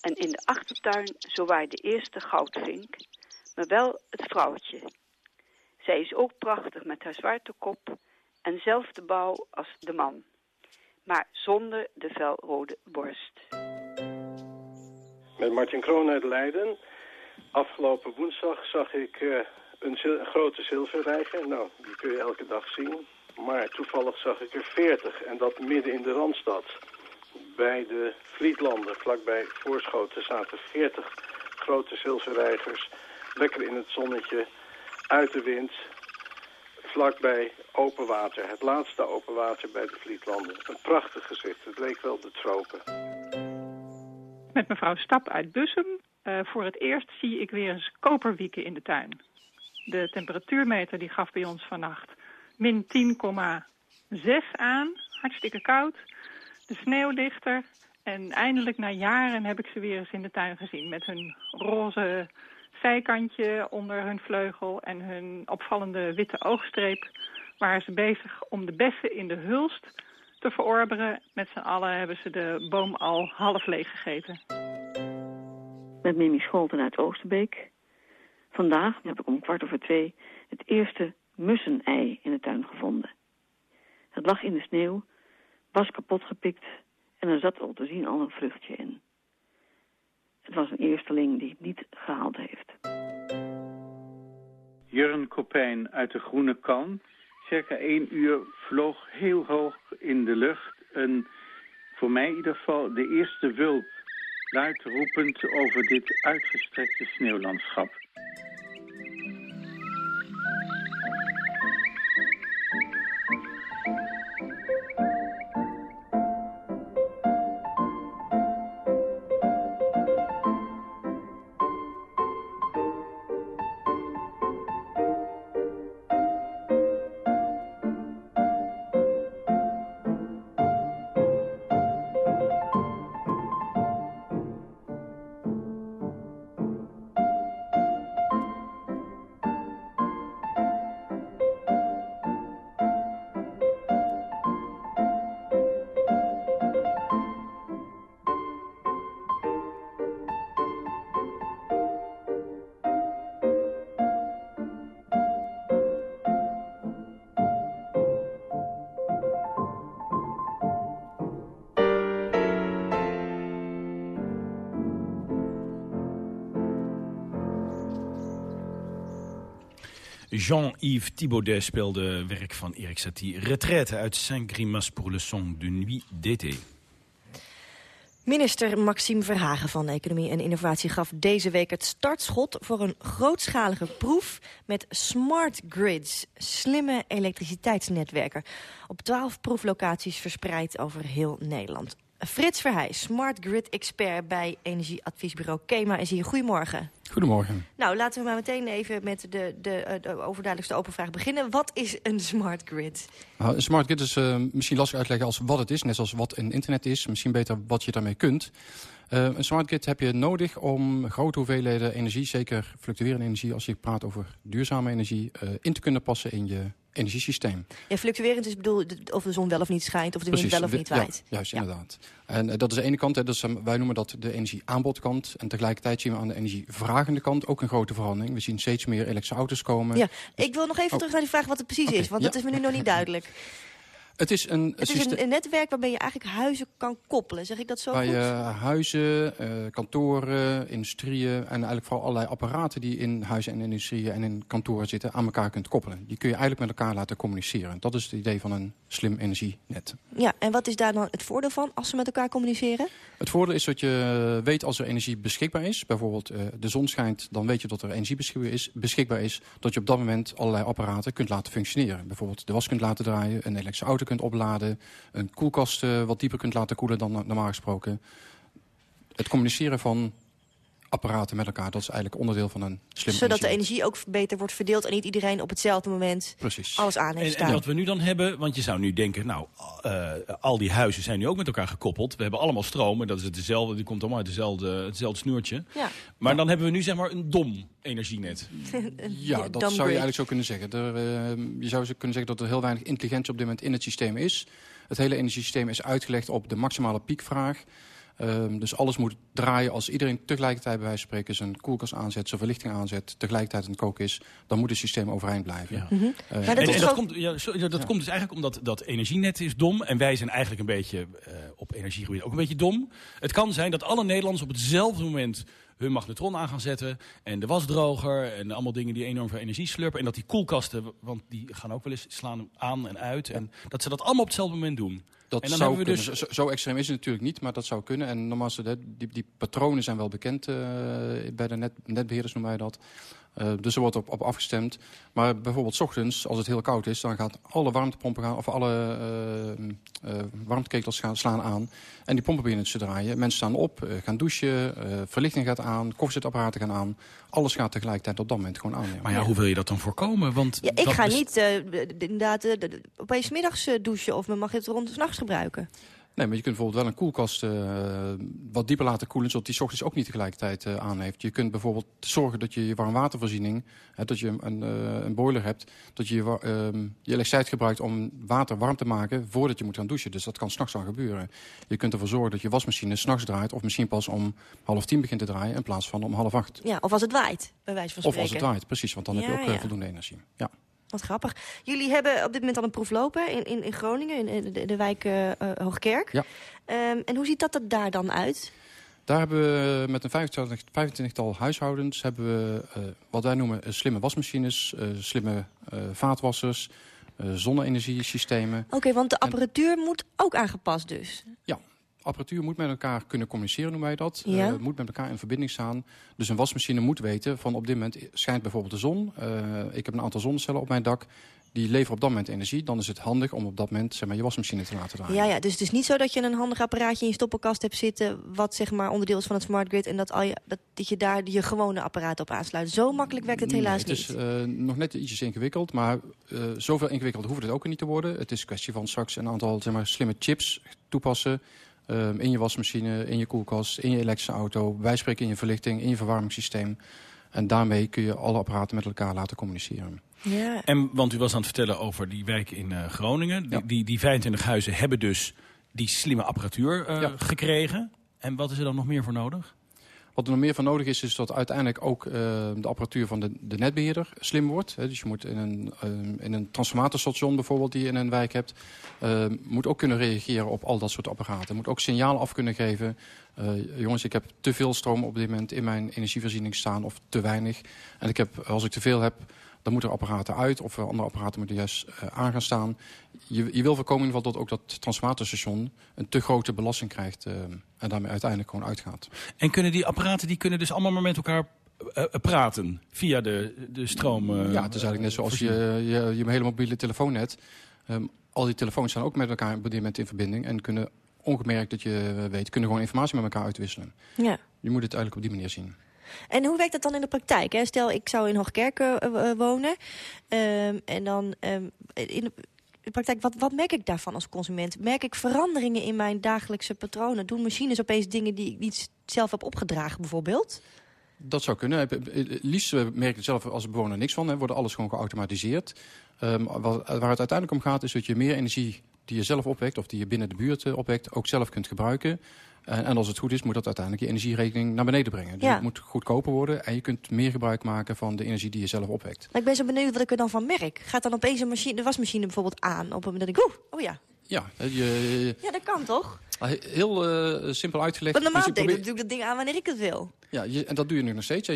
En in de achtertuin zowaar de eerste goudvink, maar wel het vrouwtje. Zij is ook prachtig met haar zwarte kop en zelfde bouw als de man. Maar zonder de felrode borst. Met Martin Kroon uit Leiden. Afgelopen woensdag zag ik een, een, grote zilverreiger. Nou, die kun je elke dag zien. Maar toevallig zag ik er 40 en dat midden in de Randstad. Bij de Vlietlanden, vlakbij Voorschoten, zaten 40 grote zilverreigers. Lekker in het zonnetje, uit de wind, vlakbij open water. Het laatste open water bij de Vlietlanden. Een prachtig gezicht, het leek wel de tropen. Met mevrouw Stap uit Bussum. Uh, voor het eerst zie ik weer eens koperwieken in de tuin. De temperatuurmeter die gaf bij ons vannacht min 10,6 aan. Hartstikke koud. De sneeuw dichter. En eindelijk na jaren heb ik ze weer eens in de tuin gezien. Met hun roze zijkantje onder hun vleugel en hun opvallende witte oogstreep... waren ze bezig om de bessen in de hulst te verorberen. Met z'n allen hebben ze de boom al half leeg gegeten. Met Mimi Scholten uit Oosterbeek. Vandaag heb ik om kwart over twee het eerste mussenei in de tuin gevonden. Het lag in de sneeuw, was kapot gepikt en er zat al te zien al een vruchtje in. Het was een eersteling die het niet gehaald heeft. Jurgen Kopijn uit de Groene Kan. Circa één uur vloog heel hoog in de lucht. Een, voor mij in ieder geval, de eerste wulp. Luid roepend over dit uitgestrekte sneeuwlandschap. Jean-Yves Thibaudet speelde werk van Erik Satie. Retraite uit Saint-Grimas pour le son de nuit d'été. Minister Maxime Verhagen van Economie en Innovatie gaf deze week het startschot voor een grootschalige proef met smart grids, slimme elektriciteitsnetwerken, op twaalf proeflocaties verspreid over heel Nederland. Frits Verheij, smart grid expert bij energieadviesbureau KEMA is hier. Goedemorgen. Goedemorgen. Nou, laten we maar meteen even met de, de, de overduidelijkste open vraag beginnen. Wat is een smart grid? Nou, een smart grid is uh, misschien lastig uitleggen als wat het is. Net zoals wat een internet is. Misschien beter wat je daarmee kunt. Uh, een smart grid heb je nodig om grote hoeveelheden energie, zeker fluctuerende energie... als je praat over duurzame energie, uh, in te kunnen passen in je energiesysteem. Ja, fluctuerend is bedoel of de zon wel of niet schijnt of de wind wel of niet waait. Ja, juist, inderdaad. En uh, dat is de ene kant, hè, dus, um, wij noemen dat de energieaanbodkant. En tegelijkertijd zien we aan de energievragende kant ook een grote verandering. We zien steeds meer elektrische auto's komen. Ja, ik wil nog even oh. terug naar die vraag wat het precies okay, is, want dat is me nu nog niet duidelijk. Het is een, Het is een, een netwerk waarbij je eigenlijk huizen kan koppelen. Zeg ik dat zo Waar goed? je huizen, eh, kantoren, industrieën en eigenlijk vooral allerlei apparaten die in huizen en industrieën en in kantoren zitten aan elkaar kunt koppelen. Die kun je eigenlijk met elkaar laten communiceren. Dat is het idee van een slim energienet. Ja, en wat is daar dan het voordeel van als ze met elkaar communiceren? Het voordeel is dat je weet als er energie beschikbaar is. Bijvoorbeeld eh, de zon schijnt, dan weet je dat er energie beschikbaar is, beschikbaar is. Dat je op dat moment allerlei apparaten kunt laten functioneren. Bijvoorbeeld de was kunt laten draaien, een elektrische auto kunt opladen. Een koelkast eh, wat dieper kunt laten koelen dan normaal gesproken. Het communiceren van apparaten met elkaar, dat is eigenlijk onderdeel van een slim Zodat de energie. ook beter wordt verdeeld en niet iedereen op hetzelfde moment Precies. alles aan heeft En, staan. en wat we nu dan hebben, want je zou nu denken, nou, eh, al die huizen zijn nu ook met elkaar gekoppeld. We hebben allemaal stroom en dat is het dezelfde, die komt allemaal uit dezelfde, hetzelfde snoertje. Ja. Maar dan hebben we nu zeg maar een dom energienet. Ja, dat zou je eigenlijk zo kunnen zeggen. Er, eh, je zou zo kunnen zeggen dat er heel weinig intelligentie op dit moment in het systeem is. Het hele energiesysteem is uitgelegd op de maximale piekvraag. Ehm, dus alles moet draaien als iedereen tegelijkertijd bij wijze van spreken zijn koelkast aanzet, zijn verlichting aanzet, tegelijkertijd aan het koken is, dan moet het systeem overeind blijven. Ja. Eh, en, en dat, komt, ja, ja, komt dus eigenlijk omdat dat energienet is dom. En wij zijn eigenlijk een beetje eh, op energiegebied ook een beetje dom. Het kan zijn dat alle Nederlanders op hetzelfde moment hun magnetron aan gaan zetten. En de wasdroger en allemaal dingen die enorm veel energie slurpen. En dat die koelkasten, want die gaan ook wel eens slaan aan en uit. En dat ze dat allemaal op hetzelfde moment doen. Dat en dan zou we kunnen. dus Zo, zo extreem is het natuurlijk niet, maar dat zou kunnen. En normaal die, die patronen zijn wel bekend eh, bij de net, netbeheerders, noemen wij dat. Eh, dus er wordt op, op afgestemd. Maar bijvoorbeeld 's ochtends, als het heel koud is, dan gaat alle warmtepompen gaan, of alle eh, warmteketels gaan slaan aan. En die pompen beginnen te draaien. Mensen staan op, eh, gaan douchen, eh, verlichting gaat aan, koffiezetapparaten gaan aan. Alles gaat tegelijkertijd op dat moment gewoon aan. Maar ja, hoe wil je dat dan voorkomen? Want Ja, ik ga niet inderdaad opeens middags douchen of mijn magnetron s'nachts gebruiken. Nee, maar je kunt bijvoorbeeld wel een koelkast eh, wat dieper laten koelen... zodat die 's ochtends ook niet tegelijkertijd eh, aan heeft. Je kunt bijvoorbeeld zorgen dat je je warmwatervoorziening... Hè, dat je een, eh, een boiler hebt, dat je je, ehm, je elektriciteit gebruikt om water warm te maken... voordat je moet gaan douchen. Dus dat kan s'nachts al gebeuren. Je kunt ervoor zorgen dat je wasmachine s'nachts draait... of misschien pas om half tien begint te draaien in plaats van om half acht. Ja, of als het waait, bij wijze van Of spreken. als het draait, precies, want dan heb je ook ja. voldoende energie. Ja. Wat grappig. Jullie hebben op dit moment al een proef lopen in, in, in Groningen, in, de, de wijk eh, eh, Hoogkerk. Ja. Ehm, en hoe ziet dat er daar dan uit? Daar hebben we met een 25, 25-tal huishoudens hebben we eh, wat wij noemen slimme wasmachines, slimme vaatwassers, zonne-energiesystemen. Oké, want de apparatuur moet ook aangepast dus. Ja, apparatuur moet met elkaar kunnen communiceren, noemen wij dat. Ja. Eh, moet met elkaar in verbinding staan. Dus een wasmachine moet weten van op dit moment schijnt bijvoorbeeld de zon. Eh, ik heb een aantal zonnecellen op mijn dak. Die leveren op dat moment energie. Dan is het handig om op dat moment zeg maar, je wasmachine te laten draaien. Ja, ja, dus het is niet zo dat je een handig apparaatje in je stoppenkast hebt zitten... wat zeg maar onderdeel is van het smart grid... en dat, al je, dat, dat je daar je gewone apparaat op aansluit. Zo makkelijk werkt het helaas Nee, het niet. is eh, nog net ietsjes ingewikkeld, maar zoveel ingewikkeld hoeft het ook niet te worden. Het is een kwestie van straks een aantal zeg maar, slimme chips toepassen. Eh, in je wasmachine, in je koelkast, in je elektrische auto. Wij spreken in je verlichting, in je verwarmingssysteem. En daarmee kun je alle apparaten met elkaar laten communiceren. Ja. En, want u was aan het vertellen over die wijk in eh, Groningen. Die, die, die 25 huizen hebben dus die slimme apparatuur eh, gekregen. En wat is er dan nog meer voor nodig? Wat er nog meer van nodig is, is dat uiteindelijk ook eh, de apparatuur van de, de netbeheerder slim wordt. Dus je moet in een, eh, in een transformatorstation bijvoorbeeld die je in een wijk hebt, eh, moet ook kunnen reageren op al dat soort apparaten. Moet ook signaal af kunnen geven. Jongens, ik heb te veel stroom op dit moment in mijn energievoorziening staan of te weinig. En ik heb, als ik te veel heb, dan moeten er apparaten uit of eh, andere apparaten moeten juist eh, aan gaan staan. Je, je wil voorkomen in ieder geval dat ook dat transformatorstation een te grote belasting krijgt eh, en daarmee uiteindelijk gewoon uitgaat. En kunnen die apparaten die kunnen dus allemaal maar met elkaar praten via de, de stroom? eh, ja, het is eigenlijk net zoals je, je, je hele mobiele telefoonnet. Ehm, al die telefoons zijn ook met elkaar op dit moment in verbinding en kunnen ongemerkt dat je weet, kunnen gewoon informatie met elkaar uitwisselen. Ja. Je moet het eigenlijk op die manier zien. En hoe werkt dat dan in de praktijk? Hè? Stel, ik zou in Hoogkerk eh, eh, wonen. Ehm, en dan ehm, in de, praktijk, wat, wat merk ik daarvan als consument? Merk ik veranderingen in mijn dagelijkse patronen? Doen machines opeens dingen die ik niet zelf heb opgedragen bijvoorbeeld? Dat zou kunnen. Het liefst eh, merk je zelf als bewoner niks van. Hè. Wordt alles gewoon geautomatiseerd. Ehm, waar het uiteindelijk om gaat is dat je meer energie die je zelf opwekt... of die je binnen de buurt eh, opwekt, ook zelf kunt gebruiken. En, en als het goed is, moet dat uiteindelijk je energierekening naar beneden brengen. Dus Ja. het moet goedkoper worden en je kunt meer gebruik maken van de energie die je zelf opwekt. Maar ik ben zo benieuwd wat ik er dan van merk. Gaat dan opeens een machine, de wasmachine bijvoorbeeld aan? Op een moment dat ik, oeh, oh ja, Ja, je, Ja, dat kan toch? heel eh, simpel uitgelegd. Want normaal Dus je deed ik dat ding aan wanneer ik het wil. Ja, je, en dat doe je nu nog steeds. Je,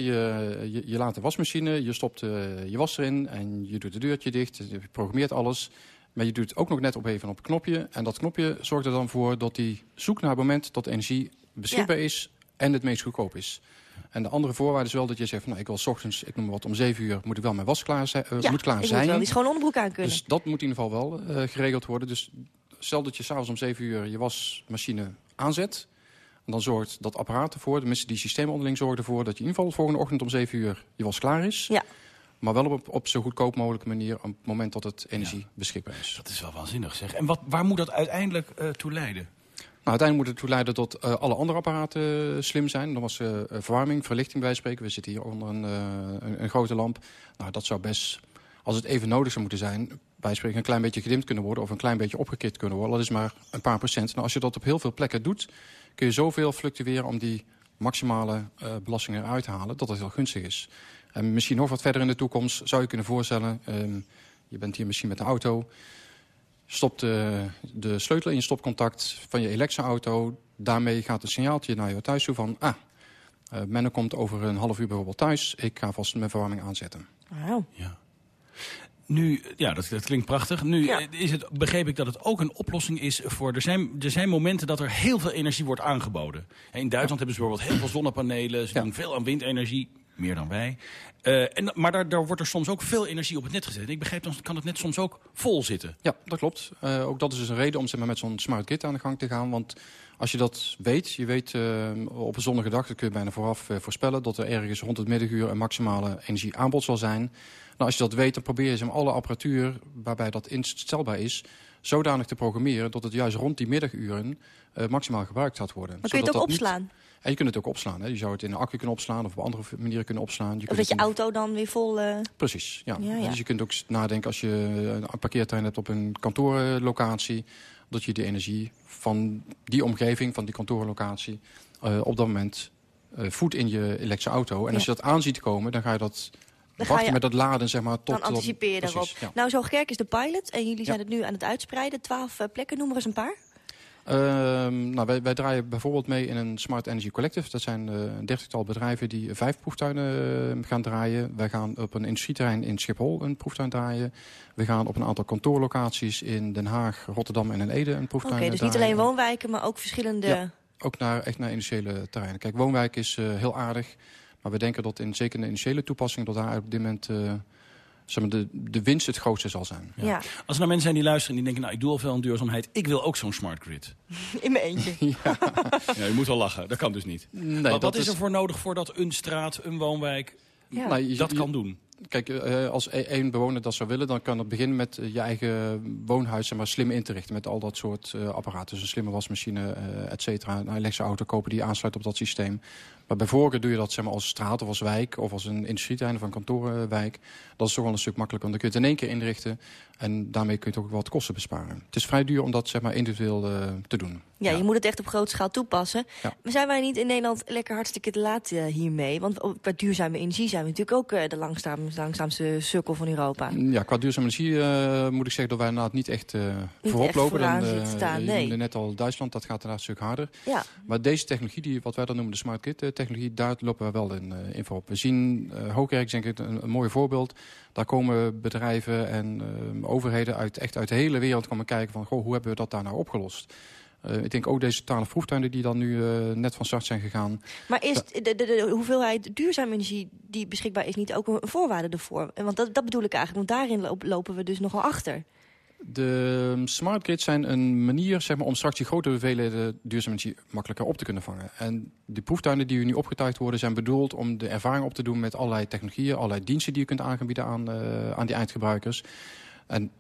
je, je laat de wasmachine, je stopt eh, je was erin en je doet het deurtje dicht. Je programmeert alles. Maar je doet ook nog net op even op het knopje. En dat knopje zorgt er dan voor dat hij zoekt naar het moment dat energie beschikbaar is en het meest goedkoop is. En de andere voorwaarde is wel dat je zegt, van, nou, ik wil 's ochtends, ik noem maar wat, om 7 uur moet ik wel mijn was klaar, zijn, eh, Ja, moet klaar ik zijn. moet wel die schone onderbroek aan kunnen. Dus dat moet in ieder geval wel eh, geregeld worden. Dus stel dat je s'avonds om 7 uur je wasmachine aanzet. En dan zorgt dat apparaat ervoor, de mensen die systeem onderling zorgen ervoor... dat je in ieder geval de volgende ochtend om 7 uur je was klaar is. Ja. Maar wel op, op zo goedkoop mogelijke manier op het moment dat het energie beschikbaar is. Dat is wel waanzinnig zeg. En wat, waar moet dat uiteindelijk eh, toe leiden? Nou, uiteindelijk moet het ertoe leiden dat eh, alle andere apparaten eh, slim zijn. Dan was verwarming, verlichting bij spreken. We zitten hier onder een, een, een grote lamp. Nou, dat zou best, als het even nodig zou moeten zijn... bij spreken een klein beetje gedimd kunnen worden... of een klein beetje opgekit kunnen worden. Dat is maar een paar procent. Nou, als je dat op heel veel plekken doet... kun je zoveel fluctueren om die maximale belastingen eruit te halen... dat het heel gunstig is. En misschien nog wat verder in de toekomst zou je kunnen voorstellen... ehm, je bent hier misschien met de auto stopt de, de sleutel in je stopcontact van je elektrische auto. Daarmee gaat een signaaltje naar je thuis toe van... ah, eh Menno komt over een half uur bijvoorbeeld thuis. Ik ga vast mijn verwarming aanzetten. Wauw. Nu, ja, dat, dat klinkt prachtig. Nu eh, is het, begreep ik dat het ook een oplossing is voor... Er zijn, er zijn momenten dat er heel veel energie wordt aangeboden. In Duitsland hebben ze bijvoorbeeld heel veel zonnepanelen. Ze doen veel aan windenergie, meer dan wij. Eh, en, maar daar, daar wordt er soms ook veel energie op het net gezet. Ik begrijp, dan kan het net soms ook vol zitten. Ja, dat klopt. Eh, ook dat is dus een reden om zeg maar, met zo'n smart grid aan de gang te gaan. Want als je dat weet, je weet eh, op een zonnige dag... dan kun je bijna vooraf voorspellen dat er ergens rond het middaguur... een maximale energieaanbod zal zijn. Nou, als je dat weet, dan probeer je zeg maar, alle apparatuur waarbij dat instelbaar is... zodanig te programmeren dat het juist rond die middaguren eh, maximaal gebruikt gaat worden. Maar kun je het ook dat niet- opslaan? En je kunt het ook opslaan. Hè. Je zou het in een accu kunnen opslaan of op andere manieren kunnen opslaan. Je Of kunt dat je auto dan weer vol... eh, Precies, ja. Ja, ja. Dus je kunt ook nadenken als je een parkeerterrein hebt op een kantoorlocatie... dat je de energie van die omgeving, van die kantoorlocatie... eh, op dat moment eh, voedt in je elektrische auto. En als je dat aan ziet komen, dan ga je dat Dan ga wachten je- met dat laden, zeg maar, tot... dan anticipeer je tot- daarop. ja. Nou, zo Gerk is de pilot en jullie zijn het nu aan het uitspreiden. Twaalf eh, plekken, noem er eens een paar. Ehm, nou, wij, wij draaien bijvoorbeeld mee in een Smart Energy Collective. Dat zijn eh, een dertigtal bedrijven die vijf proeftuinen eh, gaan draaien. Wij gaan op een industrieterrein in Schiphol een proeftuin draaien. We gaan op een aantal kantoorlocaties in Den Haag, Rotterdam en in Ede een Oké, proeftuin dus niet alleen woonwijken, maar ook verschillende... Ja, ook naar, echt naar industriële terreinen. Kijk, woonwijk is eh, heel aardig. Maar we denken dat in, zeker in de industriële toepassing... dat daar op dit moment eh, zeg maar de, de winst het grootste zal zijn. Ja. Als er nou mensen zijn die luisteren en die denken... nou, ik doe al veel aan duurzaamheid, ik wil ook zo'n smart grid. In mijn eentje. Ja, je moet wel lachen, dat kan dus niet. Nee, Maar wat dat is is- er voor nodig voordat een straat, een woonwijk... Ja. Nou, je- dat kan doen? Kijk, eh, als e- één bewoner dat zou willen... dan kan het beginnen met eh, je eigen woonhuis maar, slim in te richten... met al dat soort eh, apparaten. Dus een slimme wasmachine, eh et cetera. Een elektrische auto kopen die aansluit op dat systeem. Maar bij voorkeur doe je dat zeg maar, als straat of als wijk... of als een industrieterrein of een kantoorwijk. Dat is toch wel een stuk makkelijker. Want dan kun je het in één keer inrichten... en daarmee kun je toch ook wat kosten besparen. Het is vrij duur om dat zeg maar, individueel eh, te doen. Ja, je moet het echt op grote schaal toepassen. Ja. Maar zijn wij niet in Nederland lekker hartstikke te laat eh, hiermee? Want bij duurzame energie zijn we natuurlijk ook eh, de langzaam, langzaamste sukkel van Europa. Ja, qua duurzame energie moet ik zeggen dat wij inderdaad niet echt eh voorop echt lopen. Dan, staan, nee. net al Duitsland, dat gaat inderdaad een stuk harder. Ja. Maar deze technologie, die, wat wij dan noemen de smart grid technologie, daar lopen we wel in, eh, in voorop. We zien, eh Hoogkerk denk ik een, een mooi voorbeeld. Daar komen bedrijven en eh, overheden uit, echt uit de hele wereld komen kijken van, goh, hoe hebben we dat daar nou opgelost? Ik denk ook deze totale vroegtuinen die dan nu net van start zijn gegaan. Maar is de, de, de hoeveelheid duurzame energie die beschikbaar is niet ook een voorwaarde ervoor? Want dat, dat bedoel ik eigenlijk, want daarin lopen we dus nogal achter. De um, smart grids zijn een manier zeg maar, om straks die grote hoeveelheden duurzame energie makkelijker op te kunnen vangen. En de proeftuinen die nu opgetuigd worden zijn bedoeld om de ervaring op te doen met allerlei technologieën, allerlei diensten die je kunt aanbieden aan, eh, aan die eindgebruikers. En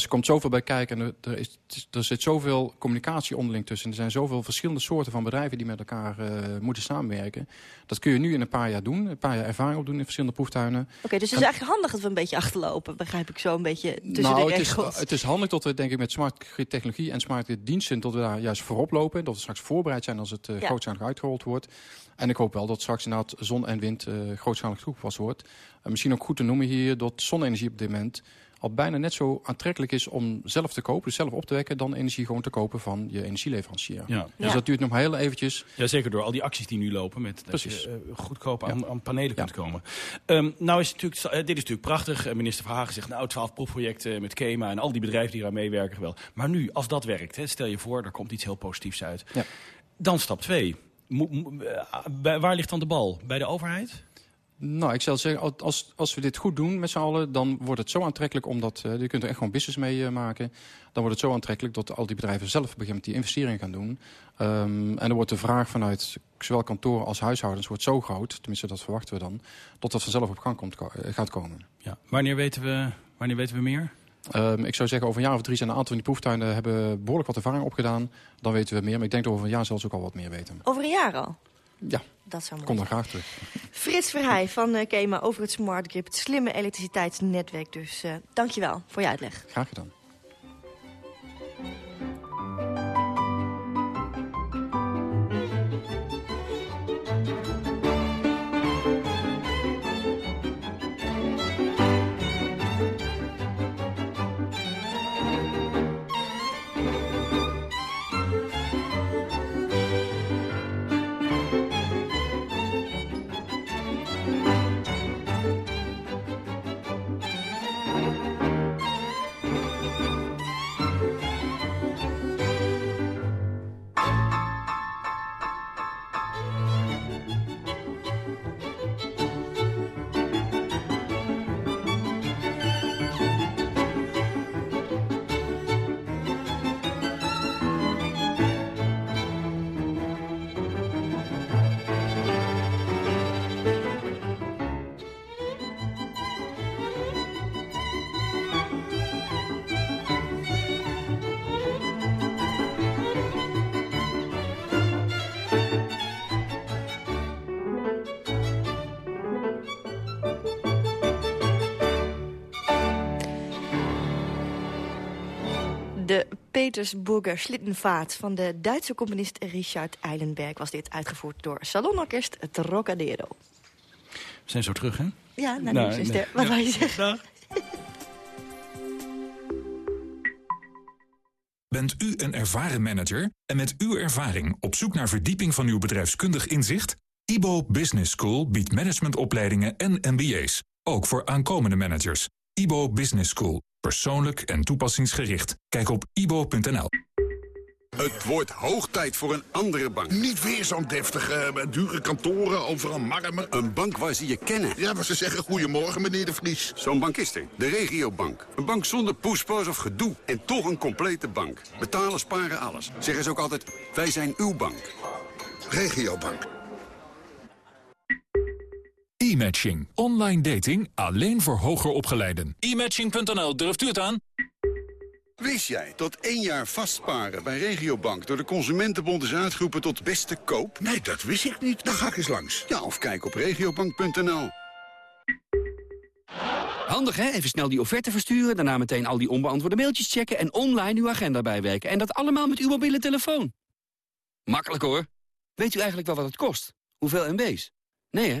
daar komt zoveel bij kijken en er, is, er zit zoveel communicatie onderling tussen. Er zijn zoveel verschillende soorten van bedrijven die met elkaar eh, moeten samenwerken. Dat kun je nu in een paar jaar doen, een paar jaar ervaring opdoen in verschillende proeftuinen. Oké, dus het is eigenlijk handig dat we een beetje achterlopen, begrijp ik zo een beetje tussen nou, de het is, regels. het is handig dat we denk ik met smart grid technologie en smart grid diensten... dat we daar juist voorop lopen. Dat we straks voorbereid zijn als het uh, Ja. grootschalig uitgerold wordt. En ik hoop wel dat straks inderdaad zon en wind eh grootschalig toegepast wordt. En misschien ook goed te noemen hier dat zonne-energie op dit moment... al bijna net zo aantrekkelijk is om zelf te kopen, dus zelf op te wekken, dan energie gewoon te kopen van je energieleverancier. Ja. Dus Ja. dat duurt nog maar heel eventjes. Ja, zeker door al die acties die nu lopen met dat Precies. je eh, goedkoop aan, aan panelen kunt komen. Ehm, nou is het natuurlijk, eh, dit is natuurlijk prachtig. Eh, minister Verhagen zegt, nou, 12 proefprojecten met KEMA en al die bedrijven die eraan meewerken. Wel. Maar nu, als dat werkt, hè, stel je voor, er komt iets heel positiefs uit. Ja. Dan stap 2. waar ligt dan de bal? Bij de overheid? Nou, ik zal zeggen, als, als we dit goed doen met z'n allen, dan wordt het zo aantrekkelijk, omdat uh, je kunt er echt gewoon business mee uh, maken. Dan wordt het zo aantrekkelijk dat al die bedrijven zelf beginnen met die investeringen gaan doen. Um, en dan wordt de vraag vanuit zowel kantoren als huishoudens wordt zo groot, tenminste dat verwachten we dan, dat dat vanzelf op gang komt, uh, gaat komen. Ja. Wanneer, weten we, wanneer weten we meer? Um, ik zou zeggen, over een jaar of drie zijn een aantal van die proeftuinen hebben behoorlijk wat ervaring opgedaan. Dan weten we meer, maar ik denk dat over een jaar zelfs ook al wat meer weten. Over een jaar al? Ja, dat zou kom dan graag terug. Frits Verheij van uh, KEMA over het Smart Grid, het slimme elektriciteitsnetwerk. Dus uh, dankjewel voor je uitleg. Graag gedaan. Petersburger Schlittenvaart van de Duitse componist Richard Eilenberg... was dit uitgevoerd door Salonorkest Trocadero. We zijn zo terug, hè? Ja, nou, nou is nee. Wat ja. wou je zeggen? Bent u een ervaren manager en met uw ervaring op zoek naar verdieping van uw bedrijfskundig inzicht? IBO Business School biedt managementopleidingen en MBA's, ook voor aankomende managers. IBO Business School, persoonlijk en toepassingsgericht. Kijk op ibo.nl. Het wordt hoog tijd voor een andere bank. Niet weer zo'n deftige, dure kantoren, overal marmer. Een bank waar ze je kennen. Ja, waar ze zeggen goedemorgen, meneer de Vries. Zo'n bank is er. De regiobank. Een bank zonder poespas of gedoe. En toch een complete bank. Betalen, sparen, alles. Zeggen ze ook altijd, wij zijn uw bank. Regiobank. E-matching. Online dating alleen voor hoger opgeleiden. E-matching.nl, durft u het aan? Wist jij dat één jaar vastsparen bij Regiobank door de Consumentenbond is uitgeroepen tot beste koop? Nee, dat wist ik niet. Dan ga ik eens langs. Ja, of kijk op regiobank.nl. Handig hè? Even snel die offerte versturen, daarna meteen al die onbeantwoorde mailtjes checken... en online uw agenda bijwerken. En dat allemaal met uw mobiele telefoon. Makkelijk hoor. Weet u eigenlijk wel wat het kost? Hoeveel MB's? Nee hè?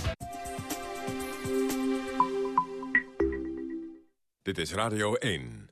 Dit is Radio 1.